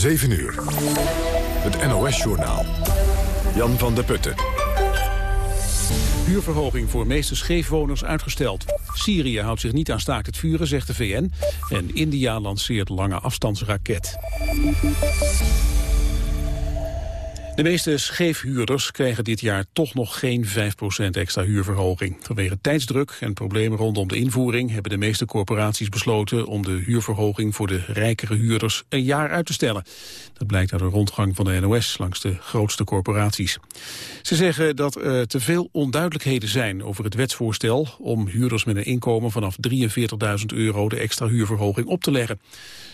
7 uur. Het NOS-journaal. Jan van der Putten. Huurverhoging voor meeste scheefwoners uitgesteld. Syrië houdt zich niet aan staakt het vuren, zegt de VN. En India lanceert lange afstandsraket. De meeste scheefhuurders krijgen dit jaar toch nog geen 5% extra huurverhoging. Vanwege tijdsdruk en problemen rondom de invoering hebben de meeste corporaties besloten om de huurverhoging voor de rijkere huurders een jaar uit te stellen. Dat blijkt uit een rondgang van de NOS langs de grootste corporaties. Ze zeggen dat er te veel onduidelijkheden zijn over het wetsvoorstel om huurders met een inkomen vanaf 43.000 euro de extra huurverhoging op te leggen.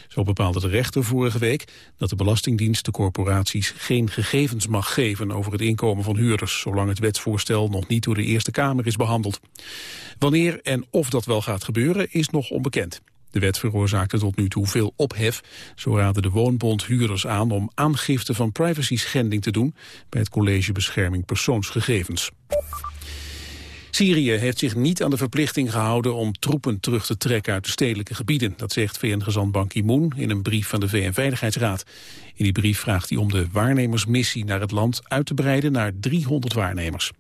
Zo bepaalde de rechter vorige week dat de Belastingdienst de corporaties geen gegevens mag geven over het inkomen van huurders, zolang het wetsvoorstel nog niet door de Eerste Kamer is behandeld. Wanneer en of dat wel gaat gebeuren is nog onbekend. De wet veroorzaakte tot nu toe veel ophef. Zo raadde de Woonbond huurders aan om aangifte van privacy schending te doen bij het College Bescherming Persoonsgegevens. Syrië heeft zich niet aan de verplichting gehouden om troepen terug te trekken uit de stedelijke gebieden. Dat zegt VN-gezant Ban Ki-moon in een brief van de VN-veiligheidsraad. In die brief vraagt hij om de waarnemersmissie naar het land uit te breiden naar 300 waarnemers.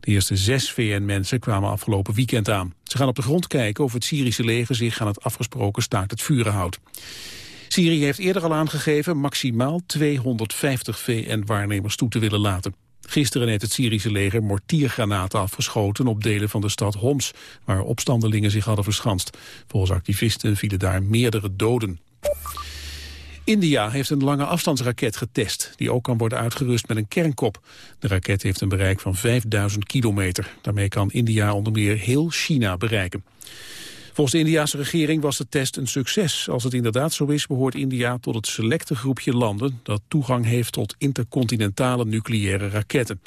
De eerste zes VN-mensen kwamen afgelopen weekend aan. Ze gaan op de grond kijken of het Syrische leger zich aan het afgesproken staakt het vuren houdt. Syrië heeft eerder al aangegeven maximaal 250 VN-waarnemers toe te willen laten. Gisteren heeft het Syrische leger mortiergranaten afgeschoten op delen van de stad Homs, waar opstandelingen zich hadden verschanst. Volgens activisten vielen daar meerdere doden. India heeft een lange afstandsraket getest, die ook kan worden uitgerust met een kernkop. De raket heeft een bereik van 5000 kilometer. Daarmee kan India onder meer heel China bereiken. Volgens de Indiase regering was de test een succes. Als het inderdaad zo is, behoort India tot het selecte groepje landen dat toegang heeft tot intercontinentale nucleaire raketten.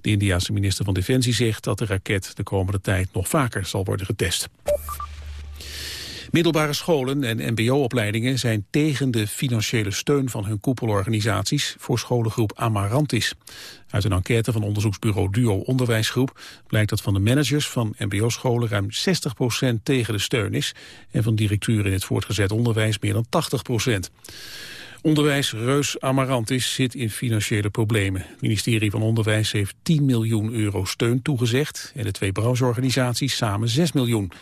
De Indiase minister van Defensie zegt dat de raket de komende tijd nog vaker zal worden getest. Middelbare scholen en mbo-opleidingen zijn tegen de financiële steun van hun koepelorganisaties voor scholengroep Amarantis. Uit een enquête van onderzoeksbureau Duo Onderwijsgroep blijkt dat van de managers van mbo-scholen ruim 60% tegen de steun is en van directeuren in het voortgezet onderwijs meer dan 80%. Onderwijsreus Amarantis zit in financiële problemen. Het ministerie van Onderwijs heeft 10 miljoen euro steun toegezegd... en de twee brancheorganisaties samen 6 miljoen.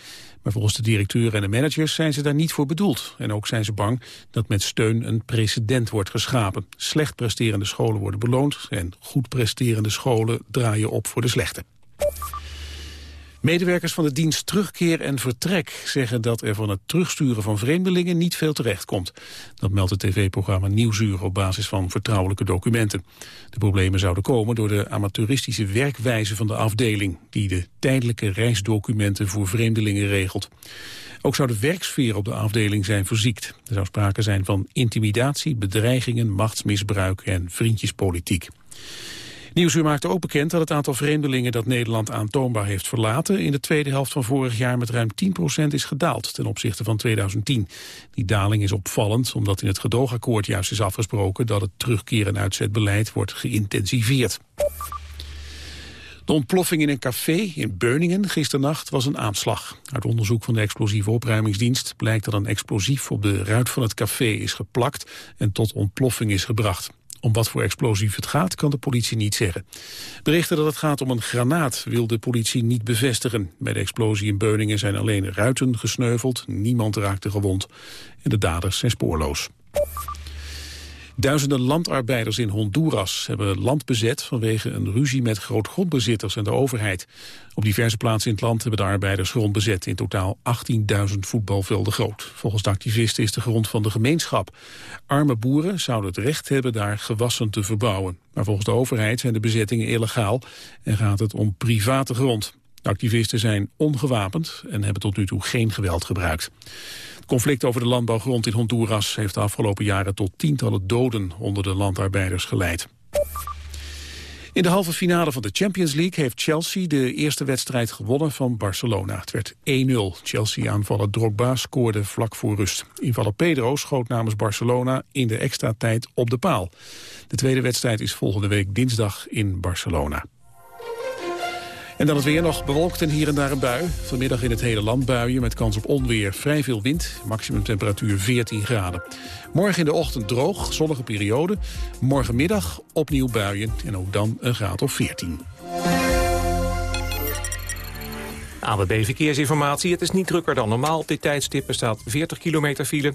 Maar volgens de directeur en de managers zijn ze daar niet voor bedoeld. En ook zijn ze bang dat met steun een precedent wordt geschapen. Slecht presterende scholen worden beloond en goed presterende scholen draaien op voor de slechte. Medewerkers van de dienst Terugkeer en Vertrek zeggen dat er van het terugsturen van vreemdelingen niet veel terecht komt. Dat meldt het tv-programma Nieuwsuur op basis van vertrouwelijke documenten. De problemen zouden komen door de amateuristische werkwijze van de afdeling, die de tijdelijke reisdocumenten voor vreemdelingen regelt. Ook zou de werksfeer op de afdeling zijn verziekt. Er zou sprake zijn van intimidatie, bedreigingen, machtsmisbruik en vriendjespolitiek. Nieuwsuur maakte ook bekend dat het aantal vreemdelingen dat Nederland aantoonbaar heeft verlaten in de tweede helft van vorig jaar met ruim 10% is gedaald ten opzichte van 2010. Die daling is opvallend omdat in het gedoogakkoord juist is afgesproken dat het terugkeer- en uitzetbeleid wordt geïntensiveerd. De ontploffing in een café in Beuningen gisternacht was een aanslag. Uit onderzoek van de explosieve opruimingsdienst blijkt dat een explosief op de ruit van het café is geplakt en tot ontploffing is gebracht. Om wat voor explosief het gaat, kan de politie niet zeggen. Berichten dat het gaat om een granaat wil de politie niet bevestigen. Bij de explosie in Beuningen zijn alleen ruiten gesneuveld, niemand raakte gewond en de daders zijn spoorloos. Duizenden landarbeiders in Honduras hebben land bezet vanwege een ruzie met grootgrondbezitters en de overheid. Op diverse plaatsen in het land hebben de arbeiders grond bezet, in totaal 18.000 voetbalvelden groot. Volgens de activisten is de grond van de gemeenschap. Arme boeren zouden het recht hebben daar gewassen te verbouwen. Maar volgens de overheid zijn de bezettingen illegaal en gaat het om private grond. De activisten zijn ongewapend en hebben tot nu toe geen geweld gebruikt. Het conflict over de landbouwgrond in Honduras heeft de afgelopen jaren tot tientallen doden onder de landarbeiders geleid. In de halve finale van de Champions League heeft Chelsea de eerste wedstrijd gewonnen van Barcelona. Het werd 1-0. Chelsea-aanvaller Drogba scoorde vlak voor rust. Invaller Pedro schoot namens Barcelona in de extra tijd op de paal. De tweede wedstrijd is volgende week dinsdag in Barcelona. En dan het weer nog bewolkt en hier en daar een bui. Vanmiddag in het hele land buien met kans op onweer. Vrij veel wind, maximum temperatuur 14 graden. Morgen in de ochtend droog, zonnige periode. Morgenmiddag opnieuw buien en ook dan een graad of 14. ABB Verkeersinformatie. Het is niet drukker dan normaal. Op dit tijdstip er staat 40 kilometer file.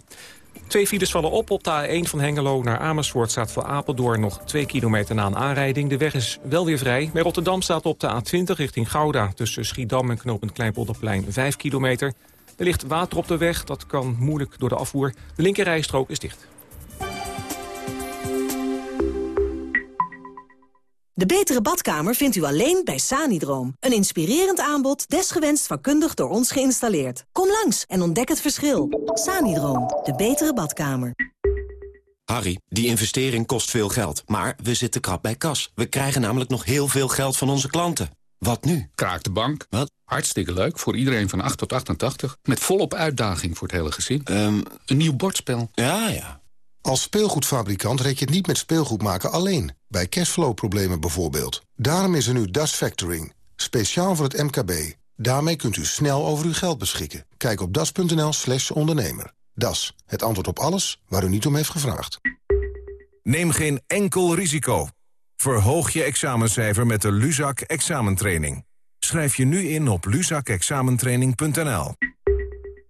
Twee files vallen op. Op de A1 van Hengelo naar Amersfoort staat voor Apeldoorn nog 2 kilometer na een aanrijding. De weg is wel weer vrij. Bij Rotterdam staat op de A20 richting Gouda tussen Schiedam en Knopend Kleinpolderplein 5 kilometer. Er ligt water op de weg, dat kan moeilijk door de afvoer. De linkerrijstrook is dicht. De betere badkamer vindt u alleen bij Sanidroom. Een inspirerend aanbod, desgewenst vakkundig door ons geïnstalleerd. Kom langs en ontdek het verschil. Sanidroom, de betere badkamer. Harry, die investering kost veel geld, maar we zitten krap bij kas. We krijgen namelijk nog heel veel geld van onze klanten. Wat nu? Kraak de bank. Wat? Hartstikke leuk, voor iedereen van 8 tot 88. Met volop uitdaging voor het hele gezin. Um, Een nieuw bordspel. ja, ja. Als speelgoedfabrikant rek je het niet met speelgoed maken alleen. Bij cashflow-problemen bijvoorbeeld. Daarom is er nu Das Factoring. Speciaal voor het MKB. Daarmee kunt u snel over uw geld beschikken. Kijk op das.nl slash ondernemer. Das, het antwoord op alles waar u niet om heeft gevraagd. Neem geen enkel risico. Verhoog je examencijfer met de Luzak examentraining. Schrijf je nu in op luzakexamentraining.nl.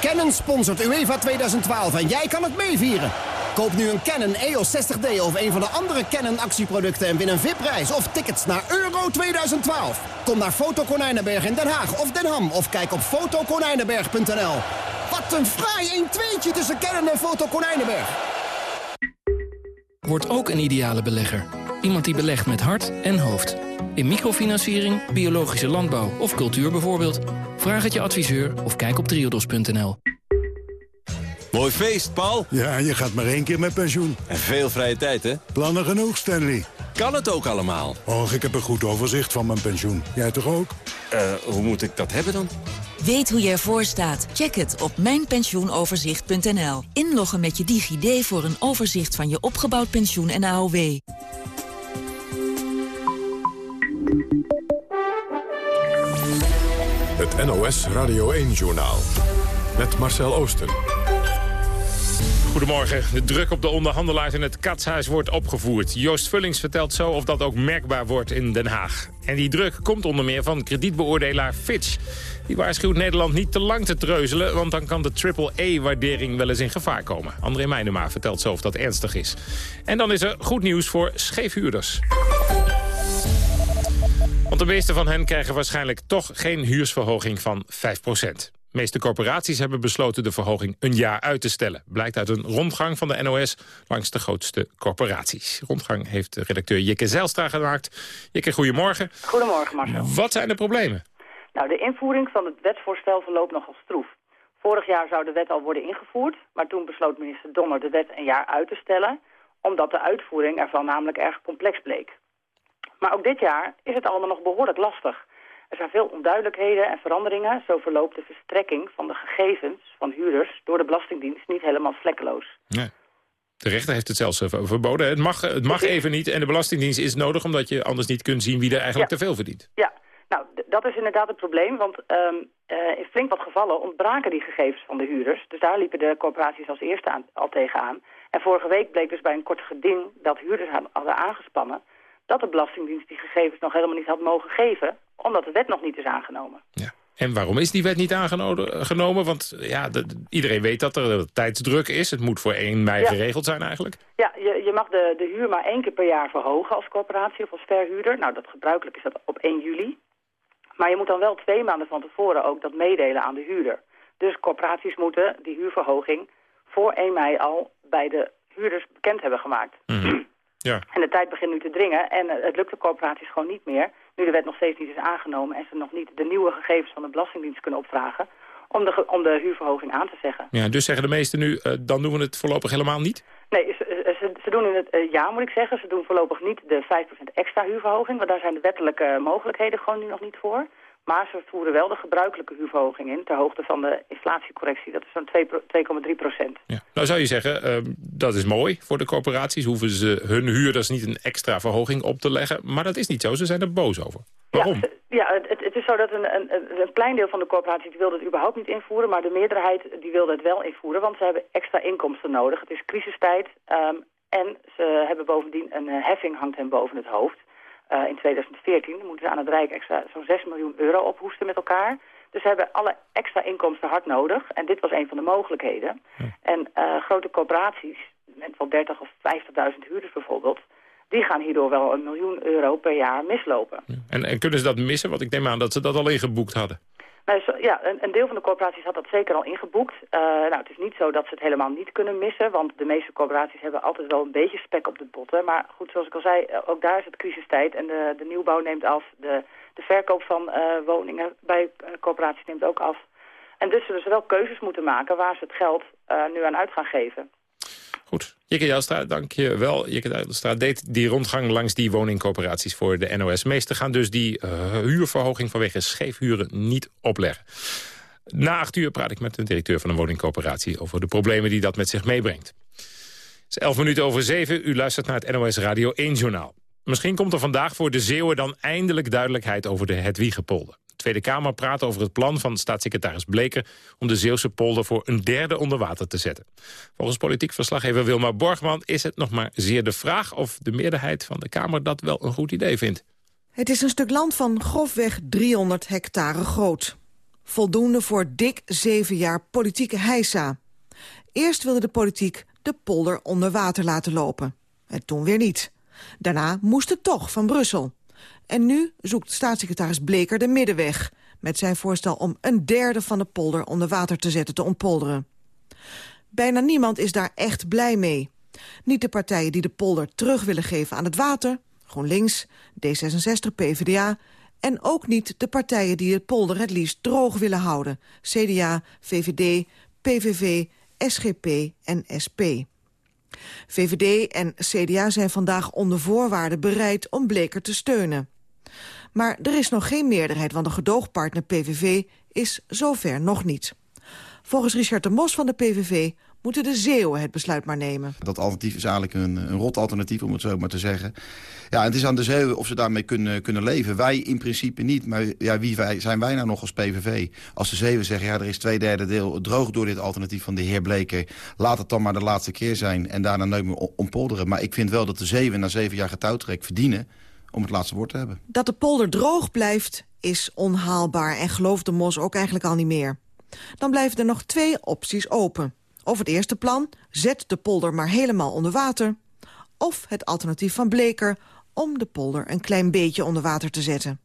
Canon sponsort UEFA 2012 en jij kan het meevieren. Koop nu een Canon EOS 60D of een van de andere Canon actieproducten... en win een VIP-reis of tickets naar Euro 2012. Kom naar Foto Konijnenberg in Den Haag of Den Ham... of kijk op fotokonijnenberg.nl. Wat een fraai 1-2'tje tussen Canon en Foto Konijnenberg. Word ook een ideale belegger. Iemand die belegt met hart en hoofd. In microfinanciering, biologische landbouw of cultuur bijvoorbeeld. Vraag het je adviseur of kijk op triodos.nl. Mooi feest, Paul. Ja, je gaat maar één keer met pensioen. En veel vrije tijd, hè? Plannen genoeg, Stanley. Kan het ook allemaal? Och, ik heb een goed overzicht van mijn pensioen. Jij toch ook? Eh, hoe moet ik dat hebben dan? Weet hoe je ervoor staat? Check het op mijnpensioenoverzicht.nl. Inloggen met je DigiD voor een overzicht van je opgebouwd pensioen en AOW. NOS Radio 1-journaal. Met Marcel Oosten. Goedemorgen. De druk op de onderhandelaars in het Katshuis wordt opgevoerd. Joost Vullings vertelt zo of dat ook merkbaar wordt in Den Haag. En die druk komt onder meer van kredietbeoordelaar Fitch. Die waarschuwt Nederland niet te lang te treuzelen... want dan kan de triple-E-waardering wel eens in gevaar komen. André Meijnema vertelt zo of dat ernstig is. En dan is er goed nieuws voor scheefhuurders. Want de meeste van hen krijgen waarschijnlijk toch geen huursverhoging van 5% de meeste corporaties hebben besloten de verhoging een jaar uit te stellen. Blijkt uit een rondgang van de NOS langs de grootste corporaties. Rondgang heeft redacteur Jikke Zijlstra gemaakt. Jikke, goedemorgen. Goedemorgen, Marcel. Wat zijn de problemen? Nou, de invoering van het wetsvoorstel verloopt nogal stroef. Vorig jaar zou de wet al worden ingevoerd, maar toen besloot minister Donner de wet een jaar uit te stellen, omdat de uitvoering ervan namelijk erg complex bleek. Maar ook dit jaar is het allemaal nog behoorlijk lastig. Er zijn veel onduidelijkheden en veranderingen. Zo verloopt de verstrekking van de gegevens van huurders door de Belastingdienst niet helemaal vlekkeloos. Nee. De rechter heeft het zelfs verboden. Het mag, het mag even niet en de Belastingdienst is nodig... omdat je anders niet kunt zien wie er eigenlijk te veel verdient. Ja, nou, dat is inderdaad het probleem. Want um, uh, in flink wat gevallen ontbraken die gegevens van de huurders. Dus daar liepen de corporaties als eerste aan, al tegenaan. En vorige week bleek dus bij een kort geding dat huurders hadden aangespannen... dat de Belastingdienst die gegevens nog helemaal niet had mogen geven omdat de wet nog niet is aangenomen. Ja. En waarom is die wet niet aangenomen? Want ja, iedereen weet dat er tijdsdruk is. Het moet voor 1 mei geregeld zijn eigenlijk. Ja, je, je mag de, de huur maar één keer per jaar verhogen als corporatie of als verhuurder. Nou, dat gebruikelijk is dat op 1 juli. Maar je moet dan wel twee maanden van tevoren ook dat meedelen aan de huurder. Dus corporaties moeten die huurverhoging voor 1 mei al bij de huurders bekend hebben gemaakt. Mm Ja. En de tijd begint nu te dringen en eh, het lukt de corporaties gewoon niet meer... nu de wet nog steeds niet is aangenomen en ze nog niet de nieuwe gegevens van de Belastingdienst kunnen opvragen... om de, om de huurverhoging aan te zeggen. Ja, dus zeggen de meesten nu, eh, dan doen we het voorlopig helemaal niet? Nee, ze, ze, ze doen in het eh, ja, moet ik zeggen. Ze doen voorlopig niet de 5% extra huurverhoging, want daar zijn de wettelijke mogelijkheden gewoon nu nog niet voor. Maar ze voeren wel de gebruikelijke huurverhoging in, ter hoogte van de inflatiecorrectie. Dat is zo'n 2 pro- 2,3 procent. Ja. Nou zou je zeggen, eh, dat is mooi voor de corporaties. Hoeven ze hun huurders niet een extra verhoging op te leggen. Maar dat is niet zo, ze zijn er boos over. Waarom? Ja, het, het- het is zo dat een, een, een- klein deel van de corporaties die wilde het überhaupt niet invoeren, maar de meerderheid die wilde het wel invoeren, want ze hebben extra inkomsten nodig. Het is crisistijd ehm, en ze hebben bovendien een eh, heffing hangt hen boven het hoofd. Eh, in 2014 moeten ze aan het Rijk extra zo'n 6 miljoen euro ophoesten met elkaar. Dus ze hebben alle extra inkomsten hard nodig. En dit was een van de mogelijkheden. En eh, grote corporaties, met wel 30 of 50.000 huurders bijvoorbeeld... die gaan hierdoor wel een miljoen euro per jaar mislopen. En, en kunnen ze dat missen? Want ik neem aan dat ze dat al ingeboekt hadden. Ja, een, deel van de corporaties had dat zeker al ingeboekt. Eh, nou, het is niet zo dat ze het helemaal niet kunnen missen, want de meeste corporaties hebben altijd wel een beetje spek op de botten. Maar goed, zoals ik al zei, eh, ook daar is het crisistijd en de, nieuwbouw neemt af. De, de verkoop van eh, woningen bij corporaties neemt ook af. En dus zullen ze wel keuzes moeten maken waar ze het geld nu aan uit gaan geven. Goed. Jikke Jouwstra, dank je wel. Jikke Jouwstra deed die rondgang langs die woningcoöperaties voor de NOS. Meesten gaan dus die eh, huurverhoging vanwege scheefhuren niet opleggen. Na acht uur praat ik met de directeur van een woningcoöperatie... over de problemen die dat met zich meebrengt. Het is elf minuten over zeven. U luistert naar het NOS Radio 1-journaal. Misschien komt er vandaag voor de Zeeuwen dan eindelijk duidelijkheid over de Hedwiegepolder. De Tweede Kamer praat over het plan van staatssecretaris Bleker... om de Zeeuwse polder voor een derde onder water te zetten. Volgens politiek verslaggever Wilma Borgman is het nog maar zeer de vraag... of de meerderheid van de Kamer dat wel een goed idee vindt. Het is een stuk land van grofweg 300 hectare groot. Voldoende voor dik zeven jaar politieke heisa. Eerst wilde de politiek de polder onder water laten lopen. En toen weer niet. Daarna moest het toch van Brussel. En nu zoekt staatssecretaris Bleker de middenweg... met zijn voorstel om een derde van de polder onder water te zetten te ontpolderen. Bijna niemand is daar echt blij mee. Niet de partijen die de polder terug willen geven aan het water... GroenLinks, D66, PvdA... en ook niet de partijen die het polder het liefst droog willen houden. CDA, VVD, PVV, SGP en SP. VVD en CDA zijn vandaag onder voorwaarden bereid om Bleker te steunen. Maar er is nog geen meerderheid, want de gedoogpartner PVV is zover nog niet. Volgens Richard de Mos van de PVV moeten de Zeeuwen het besluit maar nemen. Dat alternatief is eigenlijk een, een rot alternatief, om het zo maar te zeggen. Ja, het is aan de Zeeuwen of ze daarmee kunnen, kunnen leven. Wij in principe niet, maar ja, wie wij, zijn wij nou nog als PVV? Als de Zeeuwen zeggen, ja, er is twee derde deel droog door dit alternatief van de heer Bleker. Laat het dan maar de laatste keer zijn en daarna nooit meer ontpolderen. Maar ik vind wel dat de Zeeuwen na zeven jaar getouwtrek verdienen om het laatste woord te hebben. Dat de polder droog blijft is onhaalbaar en gelooft de Mos ook eigenlijk al niet meer. Dan blijven er nog twee opties open. Of het eerste plan, zet de polder maar helemaal onder water. Of het alternatief van Bleker om de polder een klein beetje onder water te zetten.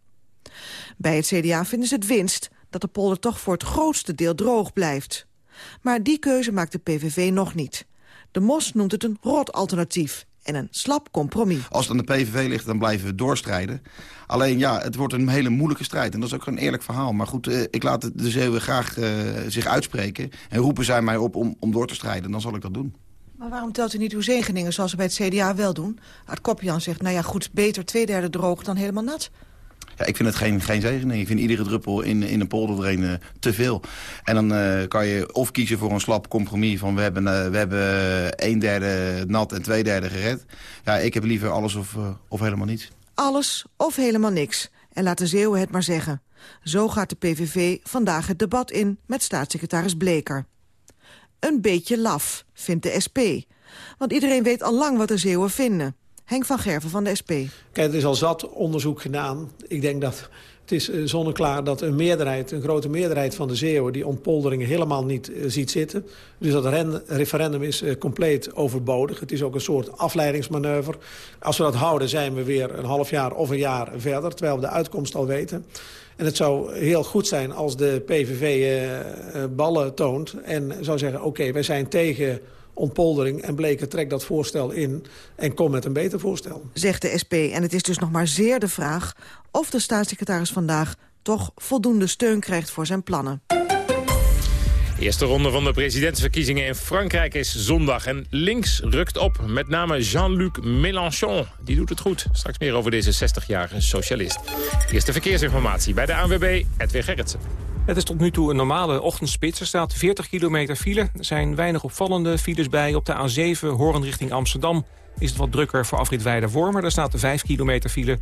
Bij het CDA vinden ze het winst dat de polder toch voor het grootste deel droog blijft. Maar die keuze maakt de PVV nog niet. De Mos noemt het een rot alternatief en een slap compromis. Als het aan de PVV ligt, dan blijven we doorstrijden. Alleen ja, het wordt een hele moeilijke strijd. En dat is ook een eerlijk verhaal. Maar goed, eh, ik laat de Zeeuwen graag uh, zich uitspreken. En roepen zij mij op om, om door te strijden. Dan zal ik dat doen. Maar waarom telt u niet uw zegeningen zoals ze bij het CDA wel doen? Art Kopjan zegt, nou ja goed, beter twee derde droog dan helemaal nat. Ik vind het geen, geen zegening. Ik vind iedere druppel in, in een polder erin uh, te veel. En dan uh, kan je of kiezen voor een slap compromis van we hebben, uh, we hebben een derde nat en twee derde gered. Ja, ik heb liever alles of, of helemaal niets. Alles of helemaal niks. En laat de Zeeuwen het maar zeggen. Zo gaat de PVV vandaag het debat in met staatssecretaris Bleker. Een beetje laf, vindt de SP. Want iedereen weet al lang wat de Zeeuwen vinden. Henk van Gerven van de SP. Kijk, er is al zat onderzoek gedaan. Ik denk dat het is zonneklaar dat een meerderheid, een grote meerderheid van de Zeeuwen... die ontpolderingen helemaal niet uh, ziet zitten. Dus dat referendum is uh, compleet overbodig. Het is ook een soort afleidingsmanoeuvre. Als we dat houden zijn we weer een half jaar of een jaar verder... terwijl we de uitkomst al weten. En het zou heel goed zijn als de PVV ballen toont... en zou zeggen, oké, wij zijn tegen ontpoldering... en bleken trek dat voorstel in en kom met een beter voorstel. Zegt de SP. En het is dus nog maar zeer de vraag... of de staatssecretaris vandaag toch voldoende steun krijgt voor zijn plannen. De eerste ronde van de presidentsverkiezingen in Frankrijk is zondag. En links rukt op, met name Jean-Luc Mélenchon. Die doet het goed. Straks meer over deze 60-jarige socialist. Eerste verkeersinformatie bij de ANWB, Edwin Gerritsen. Het is tot nu toe een normale ochtendspits. Er staat 40 kilometer file. Er zijn weinig opvallende files bij. Op de A7 Horen richting Amsterdam is het wat drukker voor afrit Weider-Wormer. Daar staat 5 kilometer file.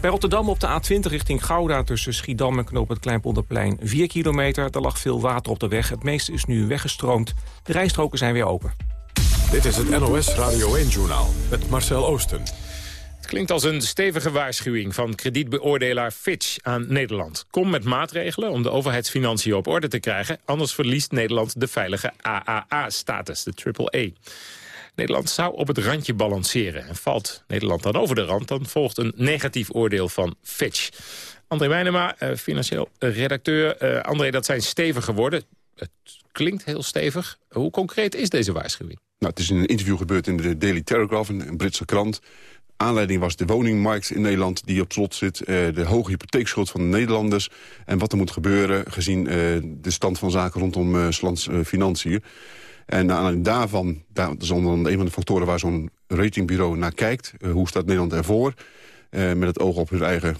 Bij Rotterdam op de A20 richting Gouda tussen Schiedam en Knoop het Kleinpolderplein 4 kilometer. Er lag veel water op de weg. Het meeste is nu weggestroomd. De rijstroken zijn weer open. Dit is het NOS Radio 1-journaal met Marcel Oosten. Klinkt als een stevige waarschuwing van kredietbeoordelaar Fitch aan Nederland. Kom met maatregelen om de overheidsfinanciën op orde te krijgen... anders verliest Nederland de veilige AAA-status, de AAA. Nederland zou op het randje balanceren. En valt Nederland dan over de rand, dan volgt een negatief oordeel van Fitch. André Wijnema, eh, financieel redacteur. Uh, André, dat zijn stevig geworden. Het klinkt heel stevig. Hoe concreet is deze waarschuwing? Nou, het is in een interview gebeurd in de Daily Telegraph, een Britse krant. Aanleiding was de woningmarkt in Nederland die op slot zit. Eh, de hoge hypotheekschuld van de Nederlanders. En wat er moet gebeuren gezien de stand van zaken rondom uh, financiën. En naar aanleiding daarvan, dat is onder een van de factoren waar zo'n ratingbureau naar kijkt. Hoe staat Nederland ervoor? Met het oog op hun eigen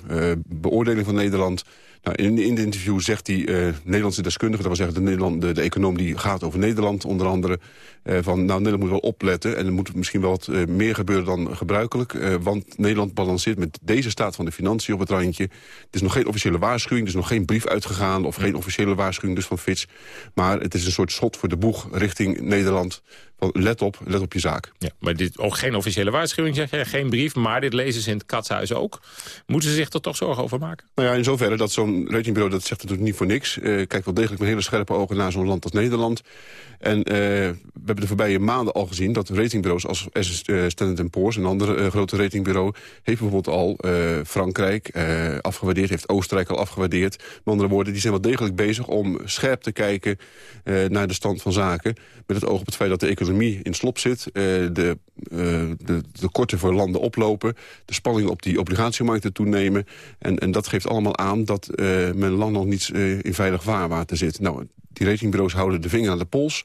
beoordeling van Nederland. Nou, in, in het interview zegt die Nederlandse deskundige... dat wil zeggen de, Nederland, de, de econoom die gaat over Nederland onder andere... van nou, Nederland moet wel opletten en er moet misschien wel wat meer gebeuren dan gebruikelijk. want Nederland balanceert met deze staat van de financiën op het randje. Het is nog geen officiële waarschuwing, er is nog geen brief uitgegaan... of geen officiële waarschuwing dus van Fitch. Maar het is een soort schot voor de boeg richting Nederland let op, let op je zaak. Ja, maar dit ook geen officiële waarschuwing, zeg je, geen brief... maar dit lezen ze in het katshuis ook. Moeten ze zich er toch zorgen over maken? Nou ja, in zoverre dat zo'n ratingbureau, dat zegt natuurlijk niet voor niks. Uh, kijkt wel degelijk met hele scherpe ogen naar zo'n land als Nederland. En uh, hebben de voorbije maanden al gezien dat ratingbureaus als uh, Standard Poor's... een andere grote ratingbureau, heeft bijvoorbeeld al Frankrijk afgewaardeerd... heeft Oostenrijk al afgewaardeerd. Met andere woorden, die zijn wel degelijk bezig om scherp te kijken... naar de stand van zaken, met het oog op het feit dat de economie in slop zit. De, de, de korten voor landen oplopen. De spanningen op die obligatiemarkten toenemen. En, en dat geeft allemaal aan dat men land nog niet in veilig vaarwater zit. Nou, die ratingbureaus houden de vinger aan de pols.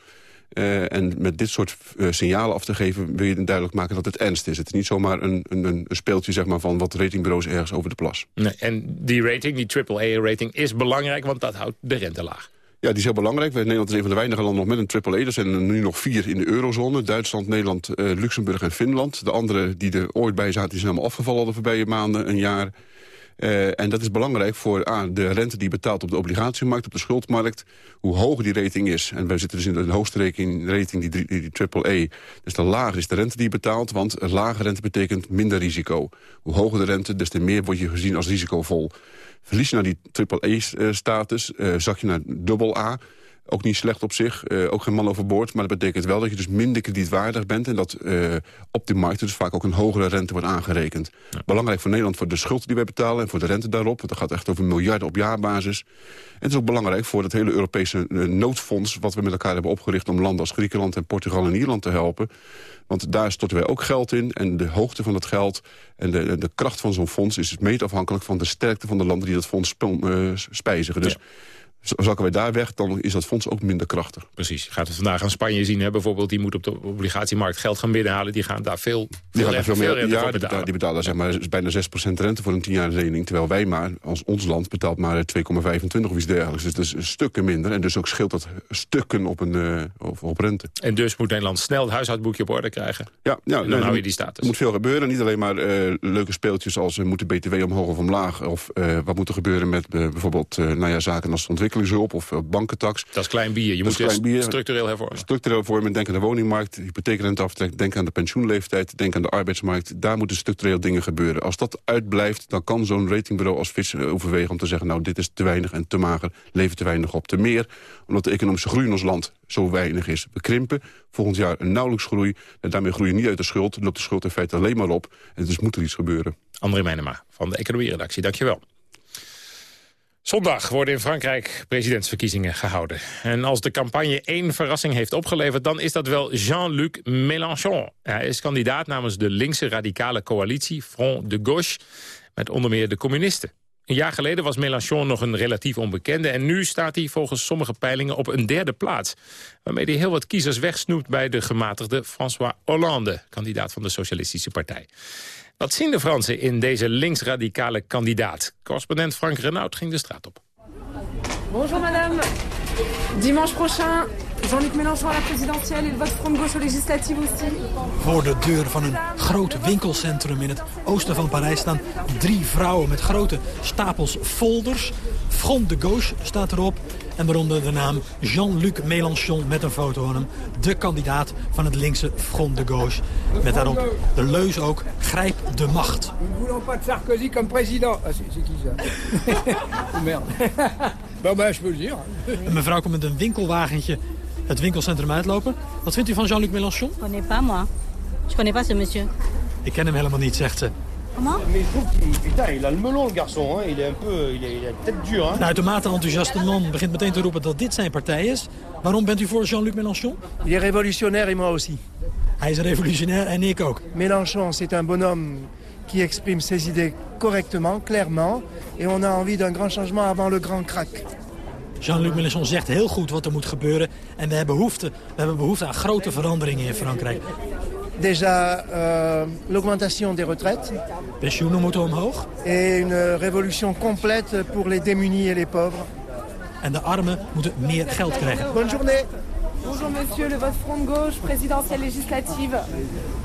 Uh, en met dit soort uh, signalen af te geven... wil je duidelijk maken dat het ernst is. Het is niet zomaar een, een, een speeltje zeg maar, van wat ratingbureaus ergens over de plas. Nee, en die rating, die AAA-rating, is belangrijk... want dat houdt de rente laag. Ja, die is heel belangrijk. Nederland is een van de weinige landen nog met een triple-E. Er zijn er nu nog vier in de eurozone. Duitsland, Nederland, uh, Luxemburg en Finland. De andere die er ooit bij zaten, die zijn allemaal afgevallen de voorbije maanden, een jaar. Uh, en dat is belangrijk voor A, de rente die betaalt op de obligatiemarkt, op de schuldmarkt, hoe hoog die rating is. En wij zitten dus in de hoogste rating, rating die, die, triple-E. Dus de lager is de rente die betaalt, want een lage rente betekent minder risico. Hoe hoger de rente, des te meer word je gezien als risicovol. Verlies je naar die triple-E-status, uh, zak je naar dubbel A... Ook niet slecht op zich, uh, ook geen man overboord. Maar dat betekent wel dat je dus minder kredietwaardig bent... en dat uh, op de markt dus vaak ook een hogere rente wordt aangerekend. Belangrijk voor Nederland voor de schuld die wij betalen... en voor de rente daarop, want dat gaat echt over miljarden op jaarbasis. En het is ook belangrijk voor het hele Europese uh, noodfonds... wat we met elkaar hebben opgericht om landen als Griekenland en Portugal en Ierland te helpen. Want daar storten wij ook geld in. En de hoogte van dat geld en de, de kracht van zo'n fonds... is het meetafhankelijk van de sterkte van de landen die dat fonds spijzigen. Dus... Ja zakken wij daar weg, dan is dat fonds ook minder krachtig. Precies. Gaat het vandaag aan Spanje zien, hè? bijvoorbeeld. Die moet op de obligatiemarkt geld gaan binnenhalen. Die gaan daar veel, veel, die veel, meer, ja, die, betalen, die betalen zeg maar, bijna 6% rente voor een 10 jaar lening. Terwijl wij maar, als ons land, betaalt maar 2,25 of iets dergelijks. Dus dat is stukken minder. En dus ook scheelt dat stukken op, een, uh, op, op, rente. En dus moet Nederland snel het huishoudboekje op orde krijgen. Ja, ja en dan hou je die status. Er moet veel gebeuren. Niet alleen maar uh, leuke speeltjes als uh, moet de BTW omhoog of omlaag. Of wat moet er gebeuren met bijvoorbeeld nou ja, zaken als ontwikkelingshulp of bankentax. Dat is klein bier. Je moet bier. structureel hervormen. Structureel hervormen. Denk aan de woningmarkt, hypotheekrenteaftrek. Denk aan de pensioenleeftijd. Denk aan de arbeidsmarkt. Daar moeten structureel dingen gebeuren. Als dat uitblijft, dan kan zo'n ratingbureau als Fitch overwegen... om te zeggen, nou, dit is te weinig en te mager. Levert te weinig op. Te meer, omdat de economische groei in ons land zo weinig is. We krimpen. Volgend jaar een nauwelijks groei. En daarmee groei je niet uit de schuld. loopt de schuld in feite alleen maar op. En dus moet er iets gebeuren. André Meijnema van de Economie-redactie. Dankjewel. Zondag worden in Frankrijk presidentsverkiezingen gehouden. En als de campagne één verrassing heeft opgeleverd... dan is dat wel Jean-Luc Mélenchon. Hij is kandidaat namens de linkse radicale coalitie Front de Gauche... met onder meer de communisten. Een jaar geleden was Mélenchon nog een relatief onbekende... en nu staat hij volgens sommige peilingen op een derde plaats... waarmee hij heel wat kiezers wegsnoept bij de gematigde François Hollande... kandidaat van de Socialistische Partij. Wat zien de Fransen in deze linksradicale kandidaat? Correspondent Frank Renaud ging de straat op. Bonjour madame. Dimanche prochain, Jean-Luc Mélenchon à la présidentielle et le vote Front de Gauche aux législatives aussi. Voor de deur van een groot winkelcentrum in het oosten van Parijs staan drie vrouwen met grote stapels folders. Front de Gauche staat erop en waaronder de naam Jean-Luc Mélenchon met een foto van hem. De kandidaat van het linkse Front de Gauche. Met daarop de leus ook, grijp de macht. Nous voulons pas de Sarkozy comme président. Ah, c'est qui ça Oh, Merde. Bon, ben, je peux le dire. Een mevrouw komt met een winkelwagentje het winkelcentrum uitlopen. Wat vindt u van Jean-Luc Mélenchon? Je connais pas, moi. Je connais pas ce monsieur. Ik ken hem helemaal niet, zegt ze. Comment Mais je trouve qu'il putain, il a le melon, le garçon. Hein. Il est un peu... Il, est, il la tête dure, hein. De uitermate enthousiaste man begint meteen te roepen dat dit zijn partij is. Waarom bent u voor Jean-Luc Mélenchon? Il est révolutionnaire et moi aussi. Hij is revolutionair en ik ook. Mélenchon, c'est un bonhomme qui exprime ses idées correctement, clairement. Et on a envie d'un grand changement avant le grand crack. Jean-Luc Mélenchon zegt heel goed wat er moet gebeuren. En we hebben behoefte, we hebben behoefte aan grote veranderingen in Frankrijk. Déjà, euh, l'augmentation des retraites. Et une révolution complète pour les démunis et les pauvres. En de armen moeten meer geld krijgen. Bonne journée. Bonjour monsieur, le vote Front de Gauche, présidentielle législative.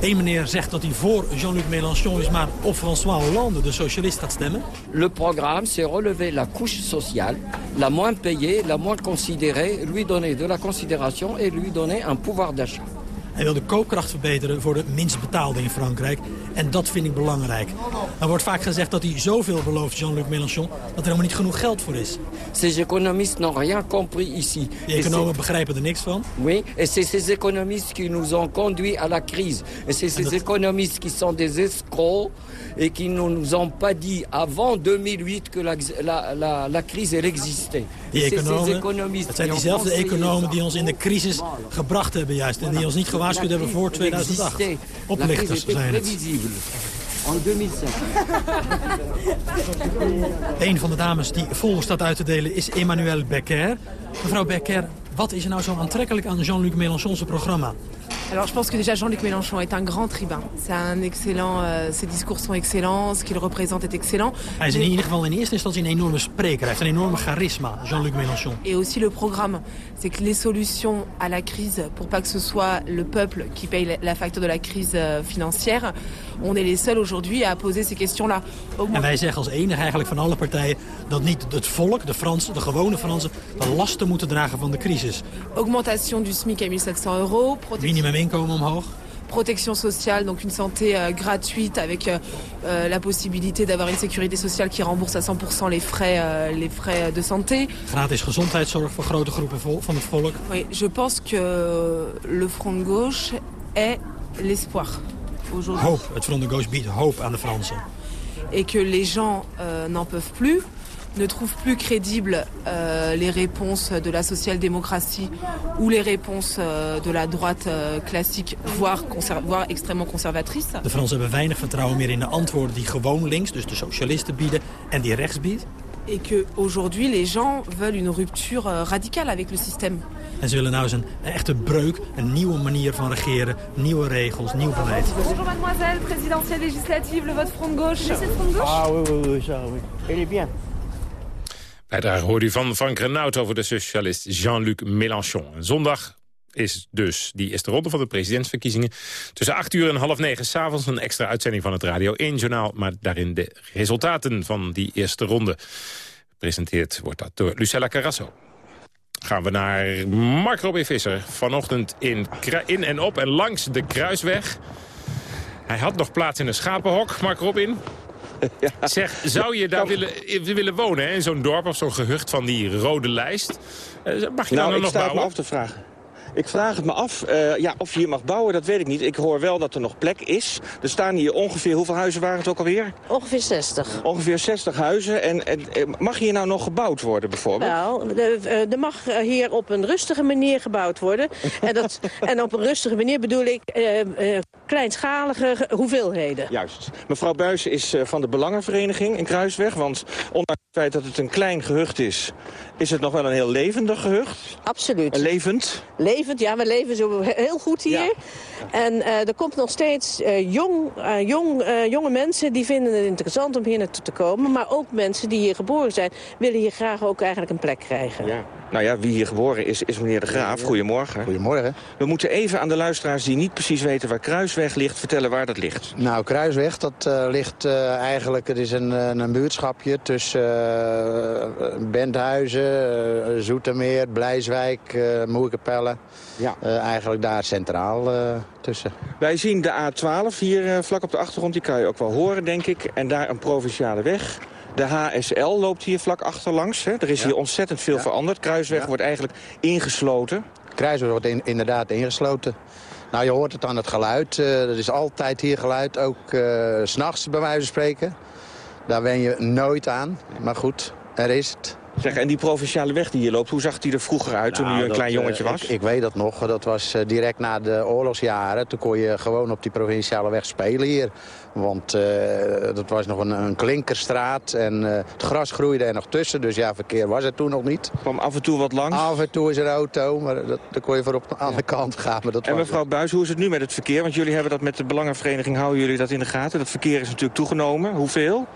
Eén meneer zegt dat hij voor Jean-Luc Mélenchon is, maar op François Hollande, de socialist, gaat stemmen. Le programme, c'est relever la couche sociale, la moins payée, la moins considérée, lui donner de la considération et lui donner un pouvoir d'achat. Hij wil de koopkracht verbeteren voor de minst betaalde in Frankrijk. En dat vind ik belangrijk. Er wordt vaak gezegd dat hij zoveel belooft, Jean-Luc Mélenchon... dat er helemaal niet genoeg geld voor is. Ces économistes n'ont rien compris ici. Die economen begrijpen er niks van. Oui, et c'est ces économistes qui nous ont conduits à la crise. Et c'est ces économistes qui sont des escrocs et qui ne nous ont pas dit avant 2008 que la, la, la, la crise elle existait. Die economen, économistes het zijn diezelfde economen die ons in de crisis gebracht hebben juist. En die ons niet gewaarschuwd hebben voor 2008. La crise Oplichters zijn het. En 2005. Een van de dames die vol staat uit te delen is Emmanuelle Becker. Mevrouw Becker, wat is er nou zo aantrekkelijk aan Jean-Luc Mélenchon's programma? Alors je pense que déjà Jean-Luc Mélenchon est un grand tribun. C'est un excellent, euh, ses discours sont excellents, ce qu'il représente est excellent. Hij is in ieder geval in eerste instantie een enorme spreker. Hij heeft een enorme charisma, Jean-Luc Mélenchon. Et aussi le programme, c'est que les solutions à la crise, pour pas que ce soit le peuple qui paye la- la facture de la crise euh, financière, on est les seuls aujourd'hui à poser ces questions-là. En wij zeggen als enige eigenlijk van alle partijen... dat niet het volk, de Fransen, de gewone Fransen... de lasten moeten dragen van de crisis. Augmentation du SMIC à 1700 euros, protection, Minimuminkomen omhoog. protection sociale, donc une santé euh, gratuite avec euh, euh, la possibilité d'avoir une sécurité sociale qui rembourse à 100% les frais, euh, les frais de santé. Gratis gezondheidszorg voor grote groepen van het volk. Oui, je pense que le Front de Gauche est l'espoir aujourd'hui. Hoop. Het Front de Gauche biedt hoop aan de Fransen. Et que les gens euh, n'en peuvent plus, ne trouvent plus crédibles euh, les réponses de la social-démocratie ou les réponses euh, de la droite euh, classique, voire, conser- voire extrêmement conservatrice. De Fransen hebben weinig vertrouwen meer in de antwoorden die gewoon links, dus de socialisten bieden, en die rechts biedt. Et que aujourd'hui les gens veulent une rupture euh, radicale avec le système. En ze willen nou eens een, een echte breuk, een nieuwe manier van regeren, nieuwe regels, nieuw beleid. Bonjour mademoiselle, présidentielle législative, le vote Front de Gauche. C'est Front de Gauche Ah oui, oui, oui, ça, oui. Elle est bien. Bijdrage hoorde u van Frank Renaud over de socialist Jean-Luc Mélenchon. En Zondag is dus die eerste ronde van de presidentsverkiezingen. Tussen 8 uur en half negen s'avonds een extra uitzending van het Radio 1-journaal... maar daarin de resultaten van die eerste ronde. Gepresenteerd wordt dat door Lucella Carrasso. Gaan we naar Mark Robin Visser. Vanochtend in, in en op en langs de Kruisweg. Hij had nog plaats in een schapenhok, Mark Robin. Zeg, zou je daar willen, willen wonen, hè, in zo'n dorp of zo'n gehucht van die rode lijst? Eh, Mag je nou, daar ik nog sta het me bouwen? af te vragen. Ik vraag het me af. Eh, ja, of je hier mag bouwen, dat weet ik niet. Ik hoor wel dat er nog plek is. Er staan hier ongeveer, hoeveel huizen waren het ook alweer? Ongeveer 60. Ongeveer 60 huizen. En, en eh, mag hier nou nog gebouwd worden bijvoorbeeld? Nou, er mag hier op een rustige manier gebouwd worden. en, dat, en op een rustige manier bedoel ik uh, kleinschalige hoeveelheden. Juist. Mevrouw Buijs is van de Belangenvereniging in Kruisweg. Want ondanks het feit dat het een klein gehucht is... is het nog wel een heel levendig gehucht. Absoluut. levend? Levend, ja, we leven zo heel goed hier. En uh, er komt nog steeds uh, jong, uh, jong, jonge mensen die vinden het interessant om hier naartoe te komen. Maar ook mensen die hier geboren zijn, willen hier graag ook eigenlijk een plek krijgen. Ja. Nou ja, wie hier geboren is, is meneer De Graaf. Goedemorgen. Goedemorgen. We moeten even aan de luisteraars die niet precies weten waar Kruisweg ligt... vertellen waar dat ligt. Nou, Kruisweg, dat ligt eigenlijk... Het is een, een buurtschapje tussen Benthuizen, Zoetermeer, Blijswijk, uh, Moerkapelle. Ja. Uh, eigenlijk daar centraal uh, tussen. Wij zien de A12 hier vlak op de achtergrond. Die kan je ook wel horen, denk ik. En daar een provinciale weg. De HSL loopt hier vlak achterlangs. Hè. Er is ja. hier ontzettend veel ja. veranderd. Kruisweg wordt eigenlijk ingesloten. Kruisweg wordt in, inderdaad ingesloten. Nou, je hoort het aan het geluid. Er is altijd hier geluid, ook uh, s'nachts bij wijze van spreken. Daar wen je nooit aan. Maar goed, er is het. Zeg, en die provinciale weg die hier loopt, hoe zag die er vroeger uit nou, toen u een dat, klein jongetje uh, was? Ik, ik, weet dat nog, dat was uh, direct na de oorlogsjaren. Toen kon je gewoon op die provinciale weg spelen hier. Want uh, dat was nog een, een klinkerstraat en het gras groeide er nog tussen. Dus ja, verkeer was er toen nog niet. Kwam af en toe wat langs? Af en toe is er een auto, maar dat, dan kon je voor op de andere kant gaan. Maar dat en mevrouw Buis, hoe is het nu met het verkeer? Want jullie hebben dat met de Belangenvereniging, houden jullie dat in de gaten? Dat verkeer is natuurlijk toegenomen. Hoeveel?